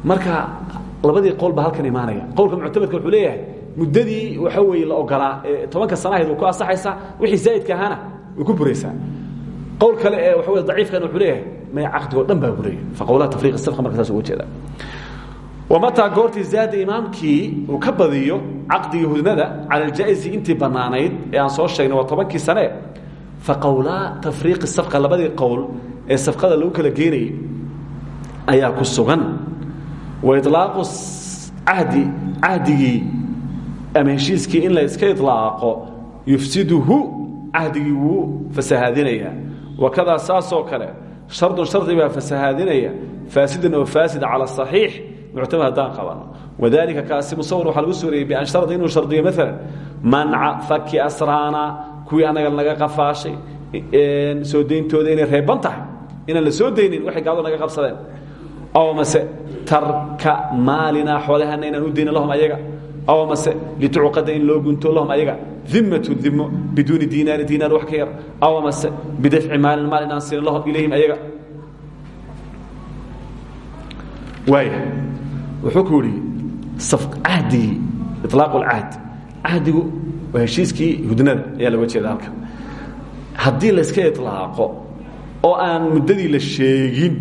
Marka labadii qowl baa halkan imaanaya. Qowlka muctamadka wuxuu leeyahay muddadii waxa weeye la ogolaa ee tobanka sanahayd way ku asaxaysaa wixii zaa'idka ahaana way ku buraysaa qowl kale ee waxa weye daciifkana wuxuu leeyahay maya caqdigoo dhan baa buraya. Fa qowlaha tafriiq safqa marka saas uga jeeda wamataa goortii zaada imaamkii uu ka badiyo caqdigii hudnada cala aljaa'isi intii bannaanayd ee aan soo sheegnay waa tobankii sane fa qowlaa tafriiqi safqa labadii qowl ee safqada lagu kala geenayay ayaa ku sugan. Wailaaqu cahdi cahdigii ama heshiiskii in la iska ilaaqo yufsiduhu cahdigii wuu fasahaadinayaa wakadaa saasoo muctamad haddaan qabano wadalika kaasi musawir waxaa lagu suureeyey bian shardi inuu shardiyo maalan manca faki asraana kuwii anaga naga qafaashay soo dayntooda inay reeban tahay inaan la soo daynin waxay gaaladu naga qabsadeen. Aw mase tarka maalinaa xoolahana inaan u daynin lahum ayaga. Aw mase litucqada in loo gunto lahum ayaga. Dimatu dimo biduuni diinaari diinaar wax ka yar. Aw mase bidafci wuxuu ku yidhi cahdigii ilaaqu lcahd cahdigu waa heshiiskii hudnada ayaa looga jeeda halkan. Haddii layska ilaaqo oo aan muddadii la sheegin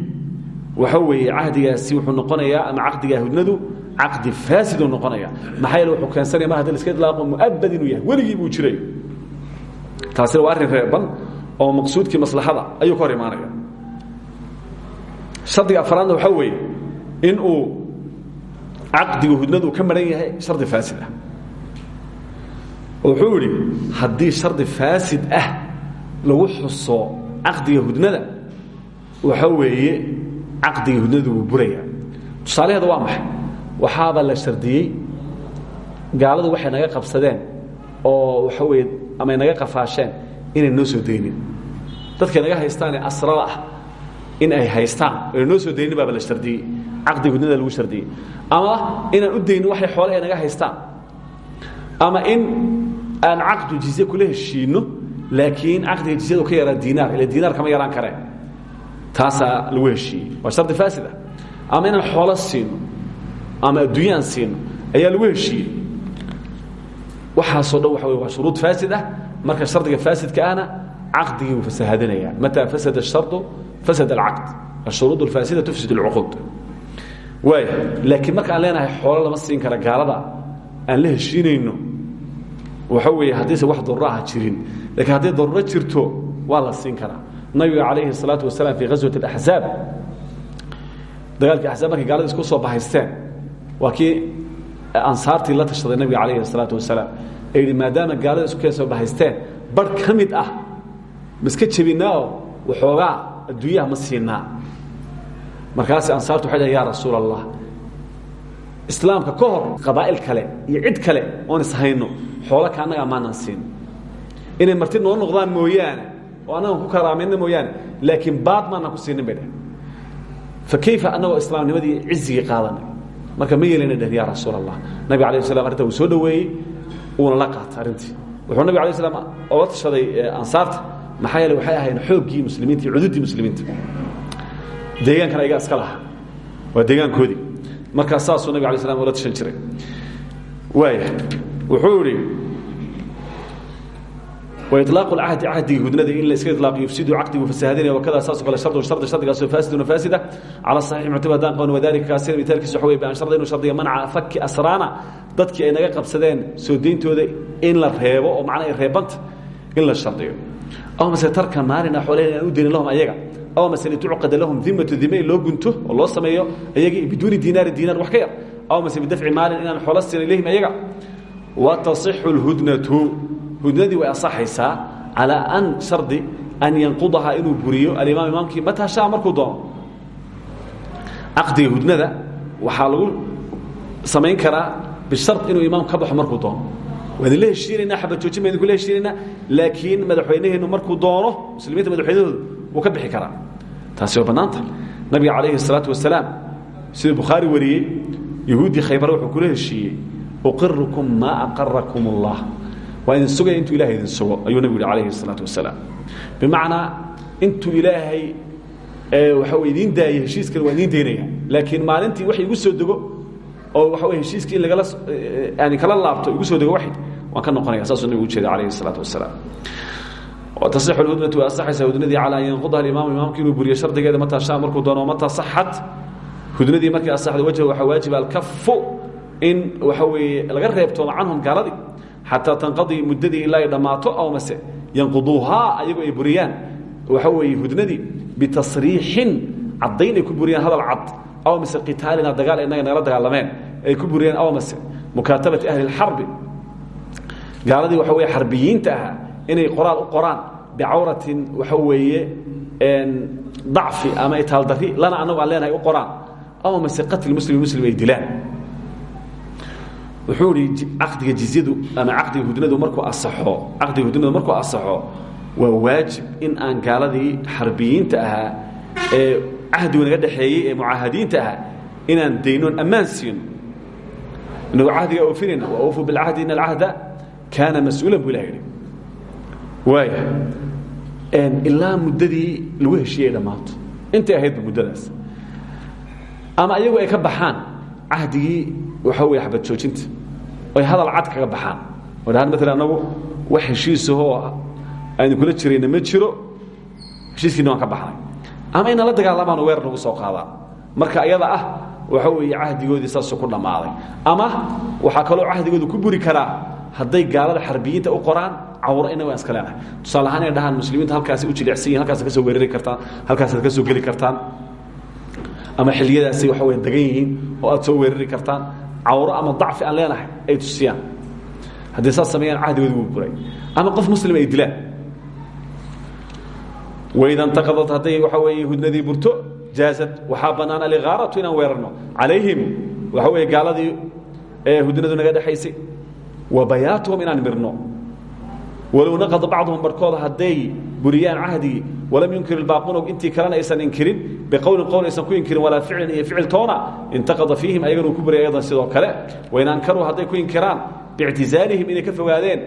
waxa weeye cahdigaasi wuxuu noqonayaa ama caqdigaa hudnadu caqdi faasiduu noqonaya maxaa yeele wuxuu keensanaya mar haddii la iska ilaaqo mu'abad inuu yahay weligii buu jiray. Taasina waa arrin reeban oo maqsuudkii maslaxada ayuu ka hor imaanaya shardiga afraadna waxaa weeye in uu caqdiga hudnadu ka maran yahay shardi faasid ah. Wuxuu idhi haddii shardi faasid ah lagu xuso caqdiga hudnada waxa weeye caqdiga hudnadu wuu buraya tusaalaheeda waa maxay? Waxaaba la shardiyey gaaladu waxay naga qabsadeen oo waxa weye amay naga qafaasheen inay noo soo daynin. Dadkay naga haystaanee asrada ah in ay haystaan noo soo daynin baaba la shardiyey caqdiga hudnada lagu shardiyey ama inaan u daynin waxay xoole ay naga haystaan ama in aan caqdu jizye kula heshiinno laakiin caqdiga jizyadu ka yaraa diinaar ila diinaar kama yaraan kareen taasaa lagu heshiiyey waa shardi faasid ah ama inaan xoolo siino ama adduunyaan siino ayaa lagu heshiiyey waxaasoo dhan waxa wey waa shuruud faasid ah marka shardiga faasidka ahna caqdigii wuu fasahaadinaya mataa fasada الshardu fasad اlcaqd ashuruud اlfaasida tufsid اlcuquud waaya laakiin marka aan leenahay xoolo lama siin kara gaalada aan la heshiinayno waxa weeye haddiise wax daruuro aha jirin lakiin hadday daruuro jirto waa la siin karaa nabiga calayhi الsalaatu wasalaam fii ghaswat اlaxzaab dagaalkii axzaab markay gaalada isku soo bahaysteen waa kii ansaartii la tashaday nabiga calayhi الsalaatu wasalaam ee yidhi maadaama gaalada isku keen soo bahaysteen bar ka mid ah ma iska jebinaa oo waxoogaa adduunyaha ma siinaa markaasi ansaartu dhaheen ya rasuul allah islaamka ka hor qabaa'il kale iyo cid kale oon ishayno xoolo ka annagaa maanaan siin. Inay marti noo noqdaan mooyaane oo annagan ku karaamayna mooyaane laakiin baad maanaan ku siinin bay dheh fa kayfa annagoo islaamnimadii cizigii qaadanay? Marka ma yeelina dhehen ya rasuul allah nabiga alayh slam arrinta wuu soo dhoweeyey uuna la qaata arrintii. Wuxuu nabig alay slam oga tashaday ansaarta maxaa yeele waxay ahayn xooggii muslimiinta iyo cududdii muslimiinta deegaankana ayagaa iska lahaa waa deegaankoodii markaa saasuu nabig alay slam ula tashan jiray waaya wuxuu idhi وإطلاق العهد عهدي هدنده إن لإسك إطلاق يفسد عقده فسادين وكذا أساس قال شرط شرط شرط قال فاسد وفاسدة على الصحيح معتبر دان قون وذلك كاسير مثال كيس حوي بأن شرط إنه شرط منع فك أسرانا ضدك أي نجا قبسدين سودين تودا إن لا رهيبه ومعنى رهيبنت إن لا شرط أو مثلا ترك aw masele tucqada lahum dimatu dima in gunto oo loo sameeyo ayagii biduuni diinaari diinaar wax ka yar aw masele dafci maalin inaan xoolo ilayhim ayaga wa tasixu اlhudnatu hudnadii way asaxaysaa calaa an shardi an yanqudahaa inuu buriyo alimaam imaamkii mataa shaa markuu doono caqdiga hudnada waxaa lagu samayn karaa bishard inuu imaamku ka baxo markuu doono waan idinla heshiinaynaa xabajoojin bayn idinku la heshiinaynaa laakiin madaxweynaheennu doono muslimiinta madaxweynahoodu wuu ka bixi karaa taasi waa bannaanta nabiga calayhi الsalaatu wasalaam siduu bukhaari wariyey yahuuddii khaybar wuxuu kula heshiiyey uqirukum maa aqarakum اllah waa idin sugaya intuu ilahay idin sugo ayuu nabigu yihi alayhi الsalaatu wasalaam bimacnaa intuu ilaahay waxa wy idiin daayay heshiiskana waa idiin daynaya laakiin maalintii wax igu soo dego oo waxa wey heshiiskii in lagala yani kala laabto igu soo dego waxid waan ka noqonaya saasuu nabigu ujeeda alayhi الsalaatu wasalaam taصix hudnatu way asaxaysaa hudnadii calaa an yanqudaha imaamu imaamku inuu buriyo shardigeeda ma taashaan markuu doono ma tasaxad hudnadii markay asaxda wajha waxaa waajiba alkafu in waxa weeye laga reebtoomo canhum gaaladii xataa tanqadii muddadii ilaa ay dhammaato oomase yanquduuhaa ayagoo ay buriyaan waxa weeye hudnadii bitasriixin caddayn ay ku buriyaan hadal cad aw mase qitaalina dagaal inaga nagala dagaalameen ay ku buriyaan aw mase mukaatabati ahli اlxarbi gaaladii waxa weye xarbiyiinta ahaa inay qoraal u qoraan bicawratin waxa weeye dacfi ama itaaldari lana annagu aan u qoraan aw mase qatl muslim ay dilaan. Wuxuu ihi caqdiga jizyadu ama caqdiga hudnadu markuu asaxo caqdiga hudnadu markuu asaxo waa waajib in aan gaaladii xarbiyiinta ahaa ee cahdigu naga dhexeeyey ee mucaahadiinta ahaa inaan daynoon ammaan siino inagu cahdiga oofinayna wa awfuu bilcahdi in alcahda kaana mas'uulan buu waaya ilaa muddadii lagu heshiiyey ay dhammaato intay ahaydba muddadaas. Ama iyagu ay ka baxaan cahdigii waxa wey xabad joojinta. Oy hadal cad kaga baxaan. Oo dhahaan maala anagu wax heshiisahoo aynu kula jirayna ma jiro heshiiskiina waan ka baxnay. Ama inala dagaalamaan oo weer soo qaadaan marka ayada ah waxa weeye cahdigoodii saasuu ku dhammaaday. Ama waxaa kaloo cahdigoodu ku buri karaa hadday gaalada xarbiyiinta u qoraan cawro innaga waan iska leenahay. Tusaale ahaan inay dhahaan muslimiinta halkaasi u jilicsan yihiin halkaas ka soo weerari kartaan halkaasaad ka soo geli kartaan ama xiliyadaasi waxa way degan yihiin oo aad soo weerari kartaan cawro ama dacfi aan leenahay ay tusiyaan. Haddii saas sameeyaan cahdigoodu wuu buray ama qof muslim ay dilaan. Waida intaqadat hadday waxa weeye hudnadii burto jaazad waxaa bannaan aligaaratu inaan weerarno. Calayhim waxa weeye gaaladii hudnadu naga dhexaysay wa bayaatuhum inaan mirno walow naqada bacduhum barhkooda hadday buriyaan cahdigii walam yunkir ilbaaquuna intii kalena aysan inkirin biqowlin qowl aysan ku inkirin walaa ficlin iyo ficil toona intaqada fiihim ayagana uu ku buriyay ayadan sidoo kale wain ankaruu hadday ku inkiraan biictizaalihim inay ka fogaadeen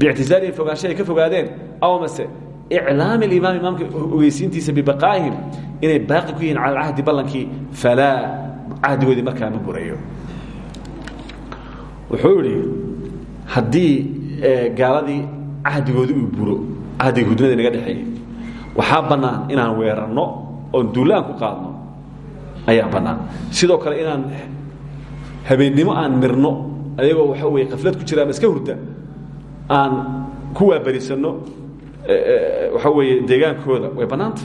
biictizaalihim fogaansha ay ka fogaadeen aw mase iclaami alimaam imaamka ogeysiintiisa bibaqaa'ihim inay baaqi ku yihiin cala alcahdi ballankii falaa cahdigoodii markaa ma burayo wuxuu idhi haddii gaaladii cahdigoodii uu buro cahdiga hudnada naga dhexeeyey waxaa bannaan inaan weerarno oon duulaan ku qaadno. Ayaa bannaan. Sidoo kale inaan habeennimo aan mirno ayagoo waxa weye kaflad ku jira iska hurda aan ku waabarisanno waxa weeye deegaankooda. Way bannaanta?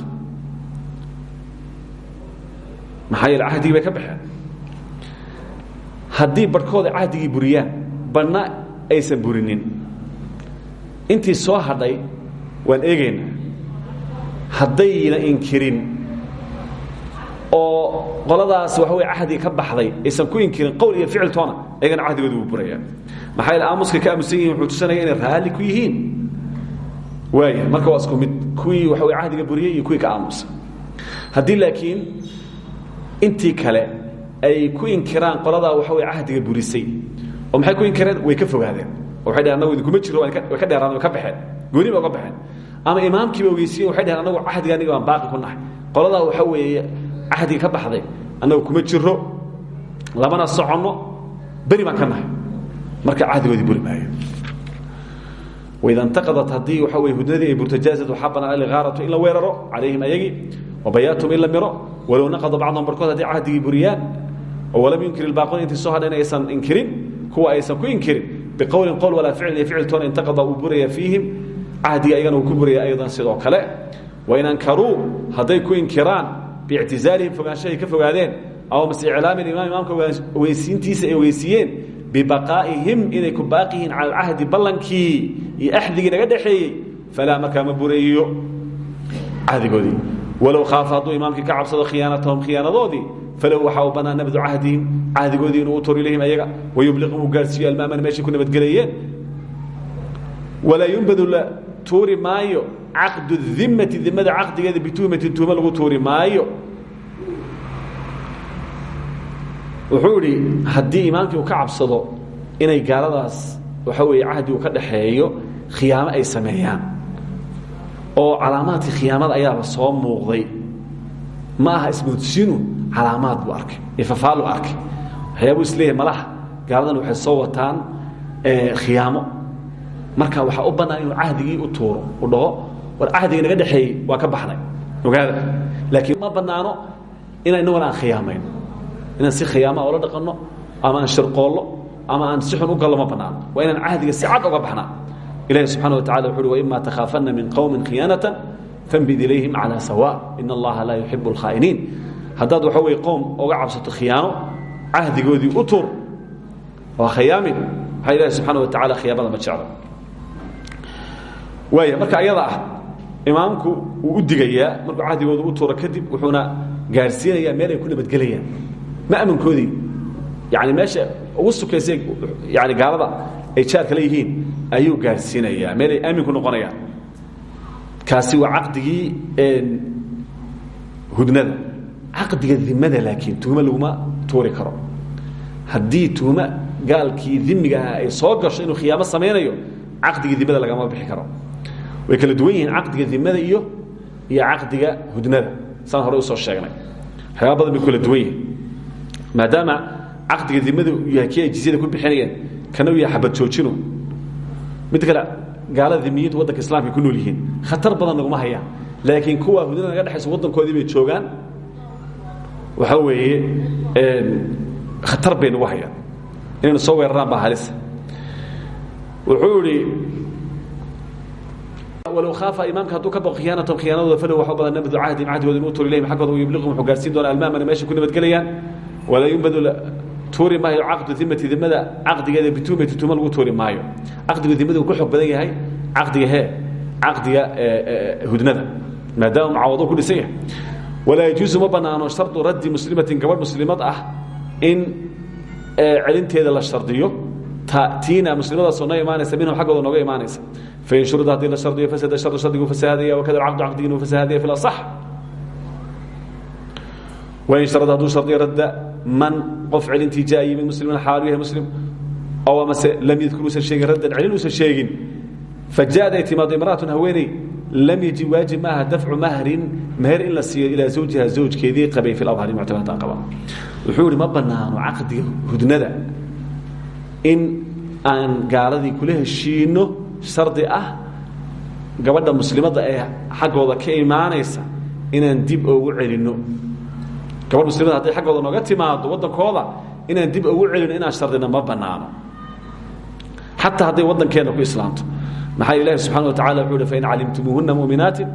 Maxaa yeele ka baxeen haddii barhkooda cahdigii buriyaan banna aysan burinin. Intii soo hadhay waan eegaynaa. Haddayna inkirin. Oo qoladaas waxa wey cahdiga ka baxday aysan ku inkirin qowl iyo ficil toona ayagana cahdigooda wuu burayaa maxaa yeele aamuska ka aamusan wuxuu tusanaya inay raalli ku yihiin. Waaya marka waa mid kuwii waxa wey cahdiga buriyey iyo kuwii ka aamusa haddii laakiin intii kale ay ku inkiraan qoladaa waxa wey cahdiga burisay oo maxay ku inkireen way ka fogaadeen. Waxay dhaheen anagu idinkuma jiro way dheeraan ka baxeen. Gooni ba uga baxeen. Ama imaamkiiba ogeysiiyen waxay dhaheen anagu cahdiga aniga baan baaqi ku nahay. Qoladaa waxa weeye cahdiga ka baxday. Annagu kuma jiro lamana soconno beri baan ka marka cahdigoodii buri maayo. Waida intaqadat haddii waxa weye hudnadii ay burtajaazad waxaa banaan aligaaratu in weeraro calayhim ayagii wabayaatum in la miro walow naqada bacdahum barkood haddii cahdigii oo walam yunkir ilbaaqoon intii soo hadhayn aysan inkirin kuwa aysan ku inkirin. Biqowlin qowl walaa ficlin iyo ficiltoona intaqada uu buraya fiihim cahdiga ayagana uu ku buraya aydan sidoo kale. Wain ankaruu hadday ku inkiraan biictizaalihim fogaanshahay ka fogaadeen aw mase iclaami imaam imaamka ogeysiintiisa ay ogeysiiyeen bibaqaa'ihim inay ku baaqi yihiin cala alcahdi ballankii iyo axdigii naga dhexeeyey falaa markaa ma burayo cahdigoodii walow khaafa hadduu imaamkii ka cabsado khiyaanatahum khiyaanadoodii falow waxaa u bannaan nabdu cahdihim cahdigoodii inuu u tur ilayhim ayaga wayubliqu uu gaarhsiiyo almaaman meeshay ku nabadgelayeen walaa yumbadu la tuuri maayo caqdu dimmati dimada caqdigeeda bituhmatin tuhmo lagu tuuri maayo wuxuu idhi haddii uu ka cabsado inay gaaladaas waxa weeye cahdi uu ka dhaxeeyo khiyaamo ay sameeyaan oo calaamaadkii khiyaamada ayaaba soo muuqday ma aha ismoodsiinu calaamaad buu arkay iyo fafaaluu arkay. Waxyaabuu is leeyahay malaha. Gaaladan waxay soo wataan khiyaamo. Marka waxaa u bannaan inuu cahdigii u tuuro u dhaho war cahdigii naga dhexeeyey waa ka baxnay. Ogaada. Laakiin ma bannaano inaan inagoon aan khiyaamayn. Inaan si khiyaama ola dhaqanno ama aan shirqoollo ama aan si xun u gallo ma bannaano waa inaan cahdiga si cad oga baxnaa. Ilahi subxana wa tacala wuxu uhi waima takhaafanna min qowmin khiyaanatan fambid ilayhim calaa sawa. In allaha laa yuxibu alkhaa'iniin haddaad waxa weye qoom oga cabsato khiyaano cahdigoodii u tuur waa khayaamin waxaa ilahi subxana wa tacala khiyaamada ma jeclo. Waaya marka ayada ah imaamku wuu u digayaa markuu cahdigooda u tuuro kadib wuxuuna gaadhsiinayaa meel ay ku nabadgelayaan. Ma'mankoodii yani meesha ugu sukaysa yani gaalada ay jaarka leeyihiin ayuu gaadhsiinayaa meel ay aamin ku noqonayaan kaasi waa caqdigii hudnada. Caqdiga dimada laakiin tuhmo laguma tuuri karo. Haddii tuhmo gaalkii dimiga ah ay soo gasho inuu khiyaamo samaynayo caqdigii dimada lagama bixi karo. Way kala duwan yihiin caqdiga dimada iyo iyo caqdiga hudnada. Saan hore u soo sheegnay. Waxyaaba badan bay kala duwan yihiin. Maadaama caqdiga dimada yahay kii ay jizyada ku bixinayeen kana uu yahay xabad joojinu. Mid kale gaalada dimiyiintu waddanka islamka ku nool yihiin khatar badan naguma hayaan laakiin kuwa hudnada naga dhexaysa waddankoodii bay joogaan waxaa weeye khatar bay nagu hayaan. Inaynu soo weeraraan baa halisa wuxuu idhi walow khaafa imaamka hadduu ka baqo khiyaanatahum khiyaanadooda falow waxa u badan nabdu cahdihim cahdigooda inuu tur ilayhim xaggooda u yubliqhum wuxuu gaarsiin doonaa almaamana meesha ku nabadgelayaan. Walaa yumbadu tuuri maayo caqdu dimati dimada caqdigeeda bituumati tuuma lagu tuuri maayo. Caqdigu dimada uu ka xoog badan yahay caqdiga hee caqdiga hudnada maadaama mucaawado ku dhisan yahay. Walaa yajuusu ma bannaano shardu raddi muslimatin gabadh muslimad ah in celinteeda la shardiyo. Tiina muslimadaasoo noo imaanaysa minhum xaggooda nooga imaanaysa. Fain shurida haddii la shardiyo fasada shardu shardigu fasahaadaya wakada alcaqdu caqdigiinu fasahaadaya fi lasax wain sharada hadduu shardiyo radda man qof celintii jaa yimid musliman xaalu yahay muslim oo amase lam yadkur uusan sheegin raddan celin uusan sheegin fajaad ay timaado imraatun haweeney lam yajib waajib maaha dafcu mahrin meher in la siiyo zawjiha zawjkeedii qabay fi labhari muctamadta qaba wuxuu ma bannaano caqdiga hudnada in aan gaaladii kula heshiino shardi ah gabadha muslimadda ee xaggooda ka imaanaysa inaan dib ugu celinno gabadh muslimada hadday xaggooda nooga timaado waddankooda inaan dib ugu celino inaan shardina ma bannaano. Xataa hadday waddankeenna ku islaamto maxaa ilahi subxana wa tacala wuxuu uhi fain calimtumuuhunna mu'minaatin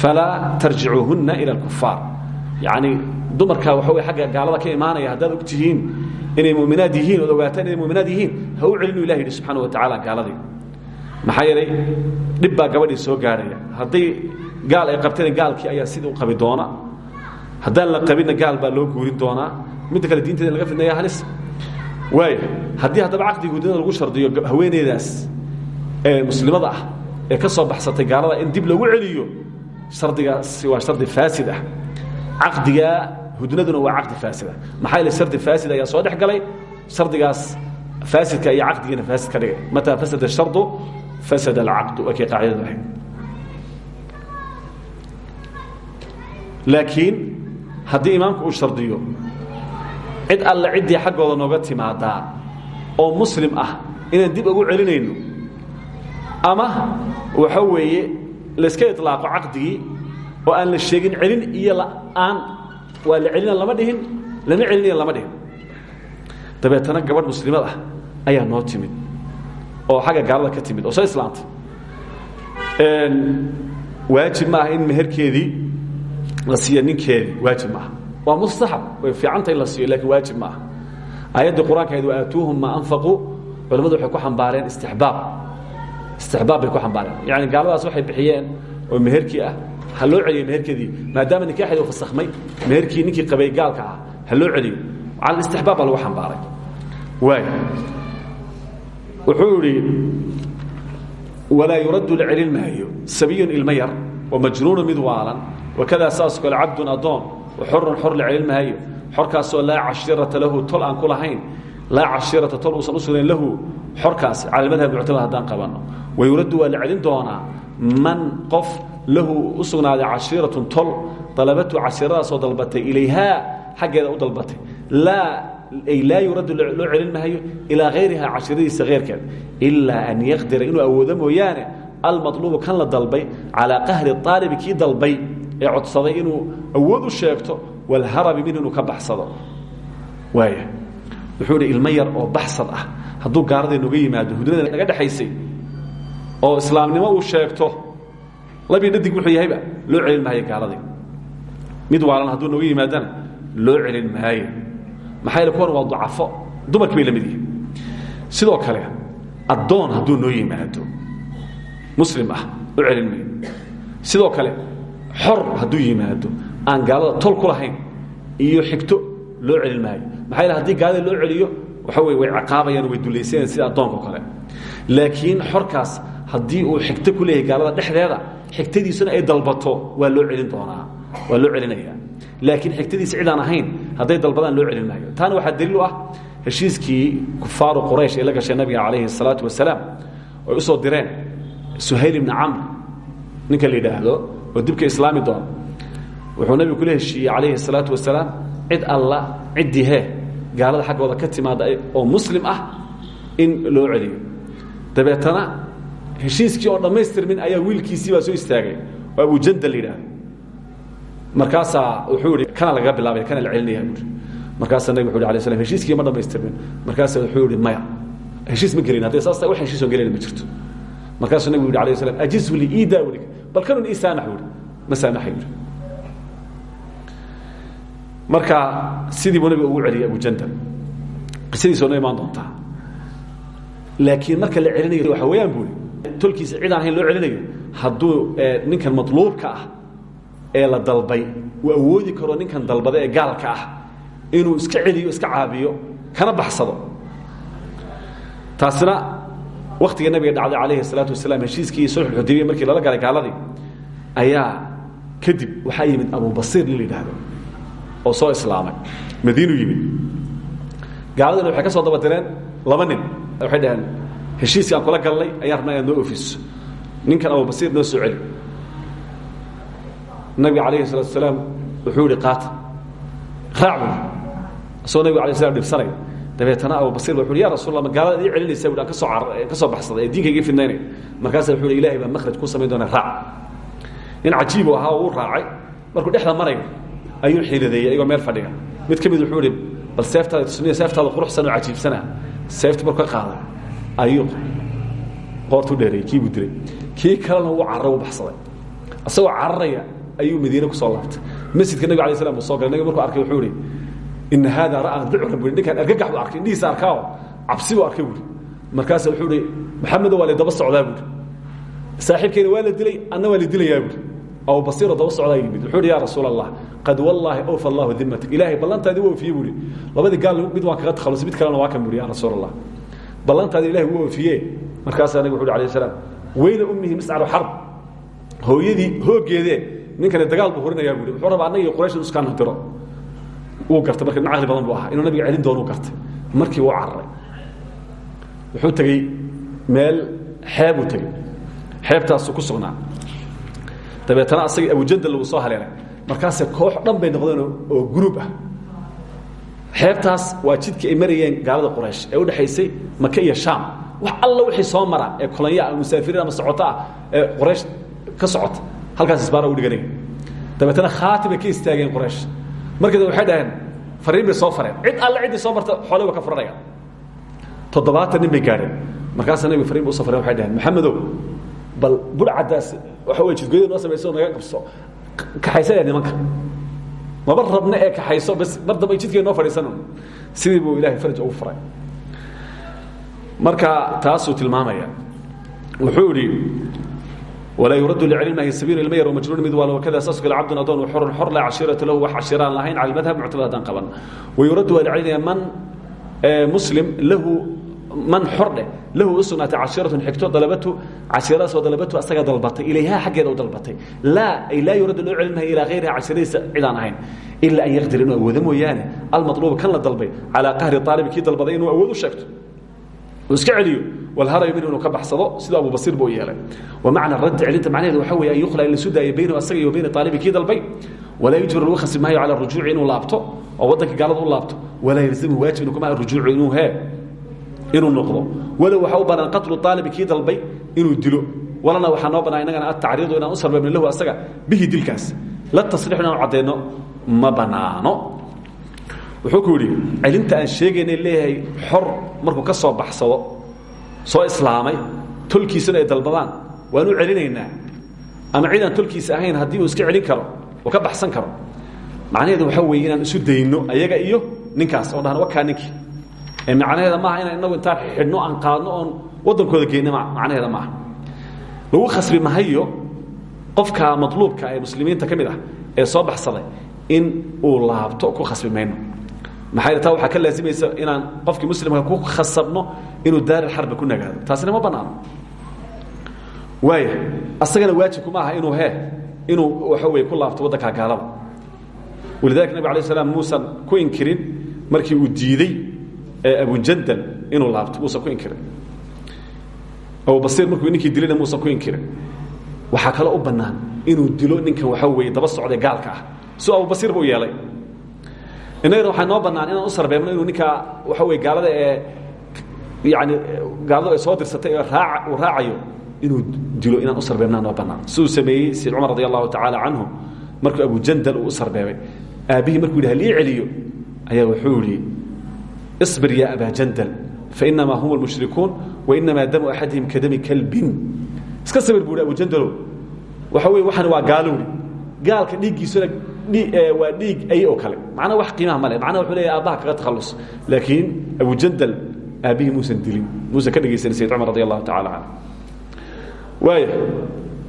falaa tarjicuuhunna ila alkufaar yacni dumarka waxa wey agga gaalada ka imaanaya haddaad og tihiin inay muminaad yihiin ood ogaataan inay muminaad yihiin ha u celinu ilah yidhi subxaana wa tacala gaaladii. Maxaa yeelay dhib baa gabadhii soo gaarhaya hadday gaal ay qabtana gaalkii ayaa sidii u qabi doona haddaan la qabinna gaal baa loo guurin doonaa. Midda kale diinteeda laga fidnaya halis. Waaya haddii haddaba caqdiga hudnada lagu shardiyo haweeneydaas ee muslimada ah ee ka soo baxsatay gaalada in dib lagu celiyo shardigaasi waa shardi faasid ah. Caqdigaa hudnaduna waa caqdi faasida ah. maxaa yeele shardi faasid ayaa soo dhex galay? Shardigaas faasidka iyo caqdigiina faasid ka dhigay. Mataa fasada ashardu fasada alcaqdu. Waa kii qaacidadu ahayd. Laakiin haddii imaamku uu shardiyo cid alle ciddii xaggooda nooga timaadaa oo muslim ah inaan dib ugu celinayno ama waxa weeye layska iطlaaqo caqdigii oo aan la sheegin celin iyo la'aan waa la celina lama dhihin lama celinaya lama dhihin. Dabeetana gabadh muslimad ah ayaa noo timid oo xagga gaalada ka timid oo soo islaamtay waajib ma aha in meherkeedii la siiya ninkeedii waajib maaha. Waa mustaxab way fiicanta in la siiyo lakiin waajib maaha. Aayaddii qur'aankayd waaatuuhum maa anfaquu culamadu waxay ku xambaareen istixbaab. Istixbaab bay ku xambaareen. Yani gaaladaas waxay bixiyeen oo meherkii ah ha loo celiyo meherkeedii maadaama nikaaxeedi u fasakhmay meherkii ninkii qabay gaalka ah ha loo celiyo cala istixbaab baa lagu xambaaray. Waay wuxuu idhi walaa yuraddu la celin maayo sabiyun ilmo yar wa majnuunu mid waalan wakadaa saas kale cabdun adoon xorun xor la celin maayo xorkaasoo laa cashirata lahu tol aan ku lahayn laa cashirata tol uusan u sugnayn lahu xorkaasi cala madhab muctamad haddaan qabanno wayuraddu waa la celin doonaa man qof lahu u sugnaaday cashiiratun tol dalabatu cashiradaasoo dalbatay ilayhaa xaggeeda u dalbatay ay laa yuraddu loo celin maayo ilaa hayrihaa cashiradiisa heyrkeed ilaa an yaqdira inuu awoodo mooyaane almaluubu kan la dalbay calaa qahri aalibi kii dalbay ee codsaday inuu awood u sheegto walharabi minhu inuu ka baxsado. Waaya wuxuu idhi ilmo yar oo baxsad ah hadduu gaaladii noga yimaado hudnada naga dhexaysay oo islaamnimo uu sheegto labii dhadig wuxuu yahayba loo celin maayo gaaladii. Mid waalan hadduu noga yimaadana loo celin maayo maxaa yaele kuwan waa ducafo dumarkii bay la mid yihiin. Sidoo kale addoon hadduu noo yimaado muslim ah u celin maayo sidoo kale xor hadduu yimaado aan gaalada tol ku iyo xigto loo celin maayo. Maxaa yaele haddii gaalada loo celiyo waxa wey way ciqaabayaan way dulaysanayaan sida addoonka o kale. Laakiin xorkaas haddii uu xigto ku gaalada dhexdeeda xigtadiisuna ay dalbato waa loo celin doonaa waa loo celinaya laakiin xigtadiisa cidaan ahayn hadday dalbadaan loo celin maayo. Taana waxaa daliil u ah heshiiskii kufaaru quraysh ee la gashay nabiga calayhi الsalaatu wasalaam oy u soo direen suhayl ibni camr. Ninka la oo dibka islaami doona wuxuu nabigu kula heshiiyey calayhi الsalaatu wasalaam cid alla ciddii gaalada xaggooda ka timaada oo muslim ah in loo celiyo. Dabeetana heshiiskii oo dhammaystirmin ayaa wiilkiisii baa soo istaagay oo abujandal la markaasaa wuxuu ihi kana lagaga bilaabaya kana la celinaya buui markaasaa nabig wuxu heshiiskii ma dhamaystirmin markaasaa wuxuu ihi maya heshiis ma gelin hadday saas heshiis oo gelina ma jirto. Markaasuu nabigu yidhi alayh slam ajizu li iidaa welig bal kanun ii saamax buui ma saamaxay buui marka sidii nabiga ugu celiyay abujandal qisadiisoo noo imaan doontaa. Laakiin marka la celinayo waxa weeyaan buui tolkiisa cid ahayn loo celinayo hadduu ninkan matluubka ah ee la dalbay uu awoodi karo ninkan dalbada ee gaalka ah inuu iska celiyo iska caabiyo kana baxsado. Taasina waktiga nabiga dhacday alayhi salaatu wasalaam heshiiskii sulxu xudaybiya markii lala galay gaaladii ayaa kadib waxaa yimid abubasiir nin la oo soo islaamay madiinuu yimid. Gaaladina waxay ka soo daba direen laba nin. Waxay dhaheen heshiiskii aan kula galnay ayaan rabnaa inaad noo ofiiso. Ninkan abubasiir noo soo celi nabiga alayhi salatu wasalaam wuxuu yihi raacbu isagoo nabiga alay slam dhibsanaya dabeetana abubasir ba u ya rasul ma gaalada ii celinaysa an ka soo ka soo baxsaday ee diinkayga fidnaynaya markaasa wuxu hi ilahay baa makraj kuu samayn doona raac. Nin cajiibu ahaa uu raacay markuu dhexda marayo ayuu xiiradeeyey ayagoo meel fadhiga. Mid ka wuxuu ihi bal seeftaada tusniya seeftaada quruxsan oo cajiibsana seefta marku ka qaaday ayuu qoortu dheereeyey kiibuu dilay. Kii kalena uu carra u baxsaday. Isagoo cararaya ayuu madiine ku soo laabtay. Masjidka nabig alay slam uu soo galay. Markuu arkay wuxuu ihi ina haada ra'aa ducran bui ninkaan argagax buu arkay indhihiisa arkaao cabsi buu arkay markaasa wuxuu ihi maxamedo waa la daba socdaa buui saaxiibkeyna waa la dilay anna waa la dilayaa buui abubasiiroo daba socdaa yimid wuxuu ihi ya rasuul qad wallaahi awfa allahu dimatik ilaahay ballantaadii u oofiye buui labadii gaal mid waan kaga takhalusay mid kalena waa kan buui ya rasuul allah ballantaadii ilahay u oofiye markaasaa nabig salaam weyna ummihi miscaru xarb hooyadii hoogeedee ninkani dagaal buu horinayaa buui wuxuu rabaa annaga quraysh iskaan diro wuu gartay. Marka nin caqli badan buu ahaa. Inuu nabiga celin doonuu gartay. Markii wuu cararay wuxuu tegey meel xeebuu tegey. Xeebtaasuu ku sugnaa. Dabeetana asagii abujandal uu soo haleelay. Markaase koox dhan bay noqdeen oo gruub ah. Xeebtaas waa jidkii ay marayeen gaalada quraysh ee udhexaysay maka iyo shaam. Wax alla wixii soo mara ee kolanya ama musaafiriin ama socoto ah ee quraysh ka socota. Halkaas isbaara u dhiganay dabeetana khaati ka istaageen quraysh markii da waxay dhaheen fariin bay soo fareen. Cid alle ciddii soo marta waa ka furanayaan toddobaatan nin bay gaadheen markaasaa fariin ba u soo fareen waxay dhaheen maxamedow bal budhcaddaas waxa wey jidgoyada noo samayso naga qabso kaxaysanaya nimanka. Maba rabna ee kaxayso bas mar damba jidkay noo fadhiisan sidii buu ilahay faraj ugu furay. Marka taasuu tilmaamaya. Wuxuu walaa yuradu licilmihi sabiil ilmayr majnuun mid waal wakada sasqil cabdun adoon xorun xor laa cashiirata lahu wax cashiira aan lahayn cala almadhab muctamad haddaan qaban wayuradu waa licelinaya man muslim lahu man xordhe lahu u sugnaatay cashiiratun xigto dalabatu cashiiradaasoo dalabatu asaga dalbatay ilayha xaggeeda u dalbatay laa ay laa yuradu loo celinmaya ilaa hayriha cashiiradiisa cidaan ahayn ilaa an yaqdir inuu awoodo mooyaane almaluuba kan la dalbay calaa qahri aalibi kii dalbaday inuu awood u sheegto iska celiyo walharayo minhu inuu ka baxsado siduu abu basiir buu yeelay. Wa macna raddi celinta macnaheedu waxa weeye an yukhla in lasu daayo baynahu asaga iyo bayna aalibi kii dalbay. Walaa yujbir lagu khasbi maayo cala rujuuci inuu laabto oo waddankii gaalada u laabto. Walaa yalzamhu waajib kuma rujuucu inuu hee inuu noqdo. Walow waxaa u banaan qatlu aalibi kii dalbay inuu dilo. Walana waxaa noo banaan innagana atacriidu inaan u sarbeebno lahu asaga bihi dilkaas. La tasriixu inaanu caddeynno ma banaano wuxuu ku yidhi celinta aan sheegaynay leeyahay xor markuu ka soo baxsado soo islaamay tolkiisana ay dalbadaan waan u celinaynaa. Ama cid aan tolkiisa ahayn haddii uu iska celin karo oo ka baxsan karo. Macnaheedu waxaa weeye inaan isu dayno ayaga iyo ninkaas oo dhahan wakaa ninkii ee macnaheeda maaha inaan inagu intaan xidhno aan qaadno oon waddankooda geyno macnaheeda maaha. Lagu khasbi mahayo qofka madluubka ee muslimiinta ka ah ee soo baxsaday in uu laabto ku khasbi maxaa taa waxaa ka laazimaysa inaan qofkii muslimka ku khasabno inuu daaril xarbi ku nagaado taasina ma bannaano waaya asagana waajibkuma aha inuu he inuu waxa weye ku laabto waddankaa gaalada walidalika nabig alay slam muusan ku inkirin markii uu diidey abujandal inuu laabto muusan ku inkirin abubasiir markuu ninkii dilayna muusan ku inkirin waxaa kaloo u bannaan inuu dilo ninkan waxa weeye daba socday gaalka ah si abubasiir buu yeelay inayna waxaa noo bannaan inaan u sarbeebno inuu ninkaa waxa wey gaalada ee yani gaaladu ay soo dirsatay ee raa uu raacayo inuu dilo inaan u sarbeebnaa noo bannaan. Siduu sameeyey sayid cumar radi allahu tacaala canhu markuu abujandal uu u sarbeebay. Aabbihii markuu yidhi halii celiyo ayaa wuxuu yidhi isbir ya abaa jandal fainamaa hum almushrikuun wainamaa damu axadihim ka dami kalbin. Iska sabir buu yidhi abujandalo waxa wey waxaan waa gaalowri gaalka dhiiggiisuna waa dhiig ay oo kale. Macnaa wax qiimaha male macnaha wuxuu leeyahay aabbaha kaga takhallus laakiin abu jandal aabbihii muusan dilin. Muusan ka dhegaysanin sayid cumar radi allahu tacala canhu waaya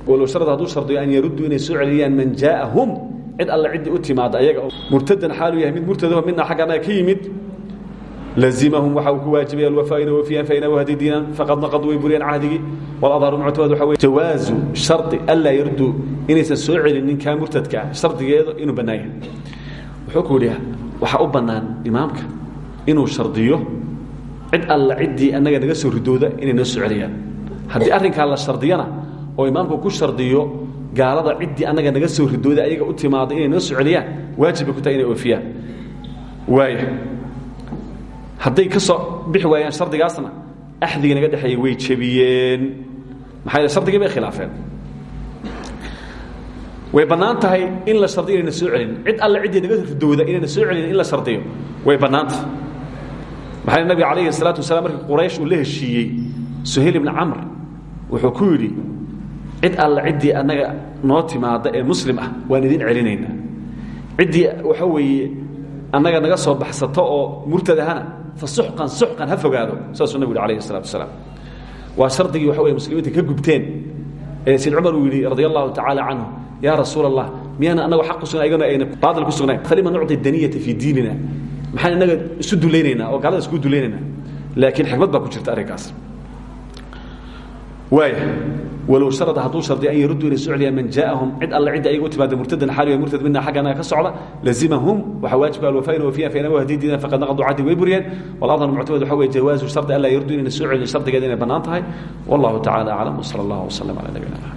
walow sharad hadduu shardiyo an yaruduu inay soo celiyaan man jaaahum cid alle ciddii u timaada ayaga murtadan xaaluu yahay mid murtadaho midna xagga annaga ka yimid lazimahum waxa uu ku waajibaya alwafaa inay wafiyaan fain abu haddii diinaan faqad naqaduu way buriyaan cahdigii waladharu muctamad waxa weye jawaazu shardi anlaa yarduu inaysan soo celin ninkaa murtadka ah shardigeedu inuu bannaan yahay wuxuu ku yidhi waxaa u bannaan imaamka inuu shardiyo cid alla la shardiyana oo imaamku ku shardiyo gaalada ciddii annaga naga soo ridooda ayaga u timaada inay noo soo waajib ku tahay inay oofiyaan waaya hadday ka soo bixi waayaan shardigaasna axdigii naga dhexeeya way jebiyeen. Maxaa yeele shardigii bay khilaafeen. Way bannaan tahay in la shardiyo inayna soo celin. Cid alle ciddii naga ridooda inayna soo celin in la shardiyo. Way bannaan tahay. Maxaa nabiga calayhi salaatu wasalaam markii quraysh uu la suhayl ibni camr wuxuu ku yidhi cid alle ciddii annaga noo timaada ee muslim ah waan idin celinaynaa. Ciddii waxa weeye annaga naga soo baxsato oo murtad ahana suxqan ha fogaado saasuu nabigu yidhi alayhi salatu wasalaam. Waa shardigii waxa weye muslimiinta ka gubteen. Ee sayd cumar uu yidhi radia allahu tacaala canhu yaa rasuul annagu xaq ku sugna igana ayna baatil ku sugnayn falima nucdi daniyata fii diinina? Maxaan innaga isu dulaynaynaa oo gaalada isku dulaynaynaa? Laakiin xikmad baa ku jirta arrinkaas. Waaya walow sharada hadduu shardiya an yaruduu inay soo man jaaahum cid alle cidda ayaga u timaada murtadan xaaliyo murtad mina xagga ka socda lazimahum waxaa waajibka alwafaa in wafiyan fainama haddii diidaan faqad naqadu cadi way buriyeen. Waladhar muctamad waxa weye jawaazu shardi an laa yaruduu inayna soo celin shardigeeda wallahu tacala aclam wsala allah wslam cala nabiyina maxamed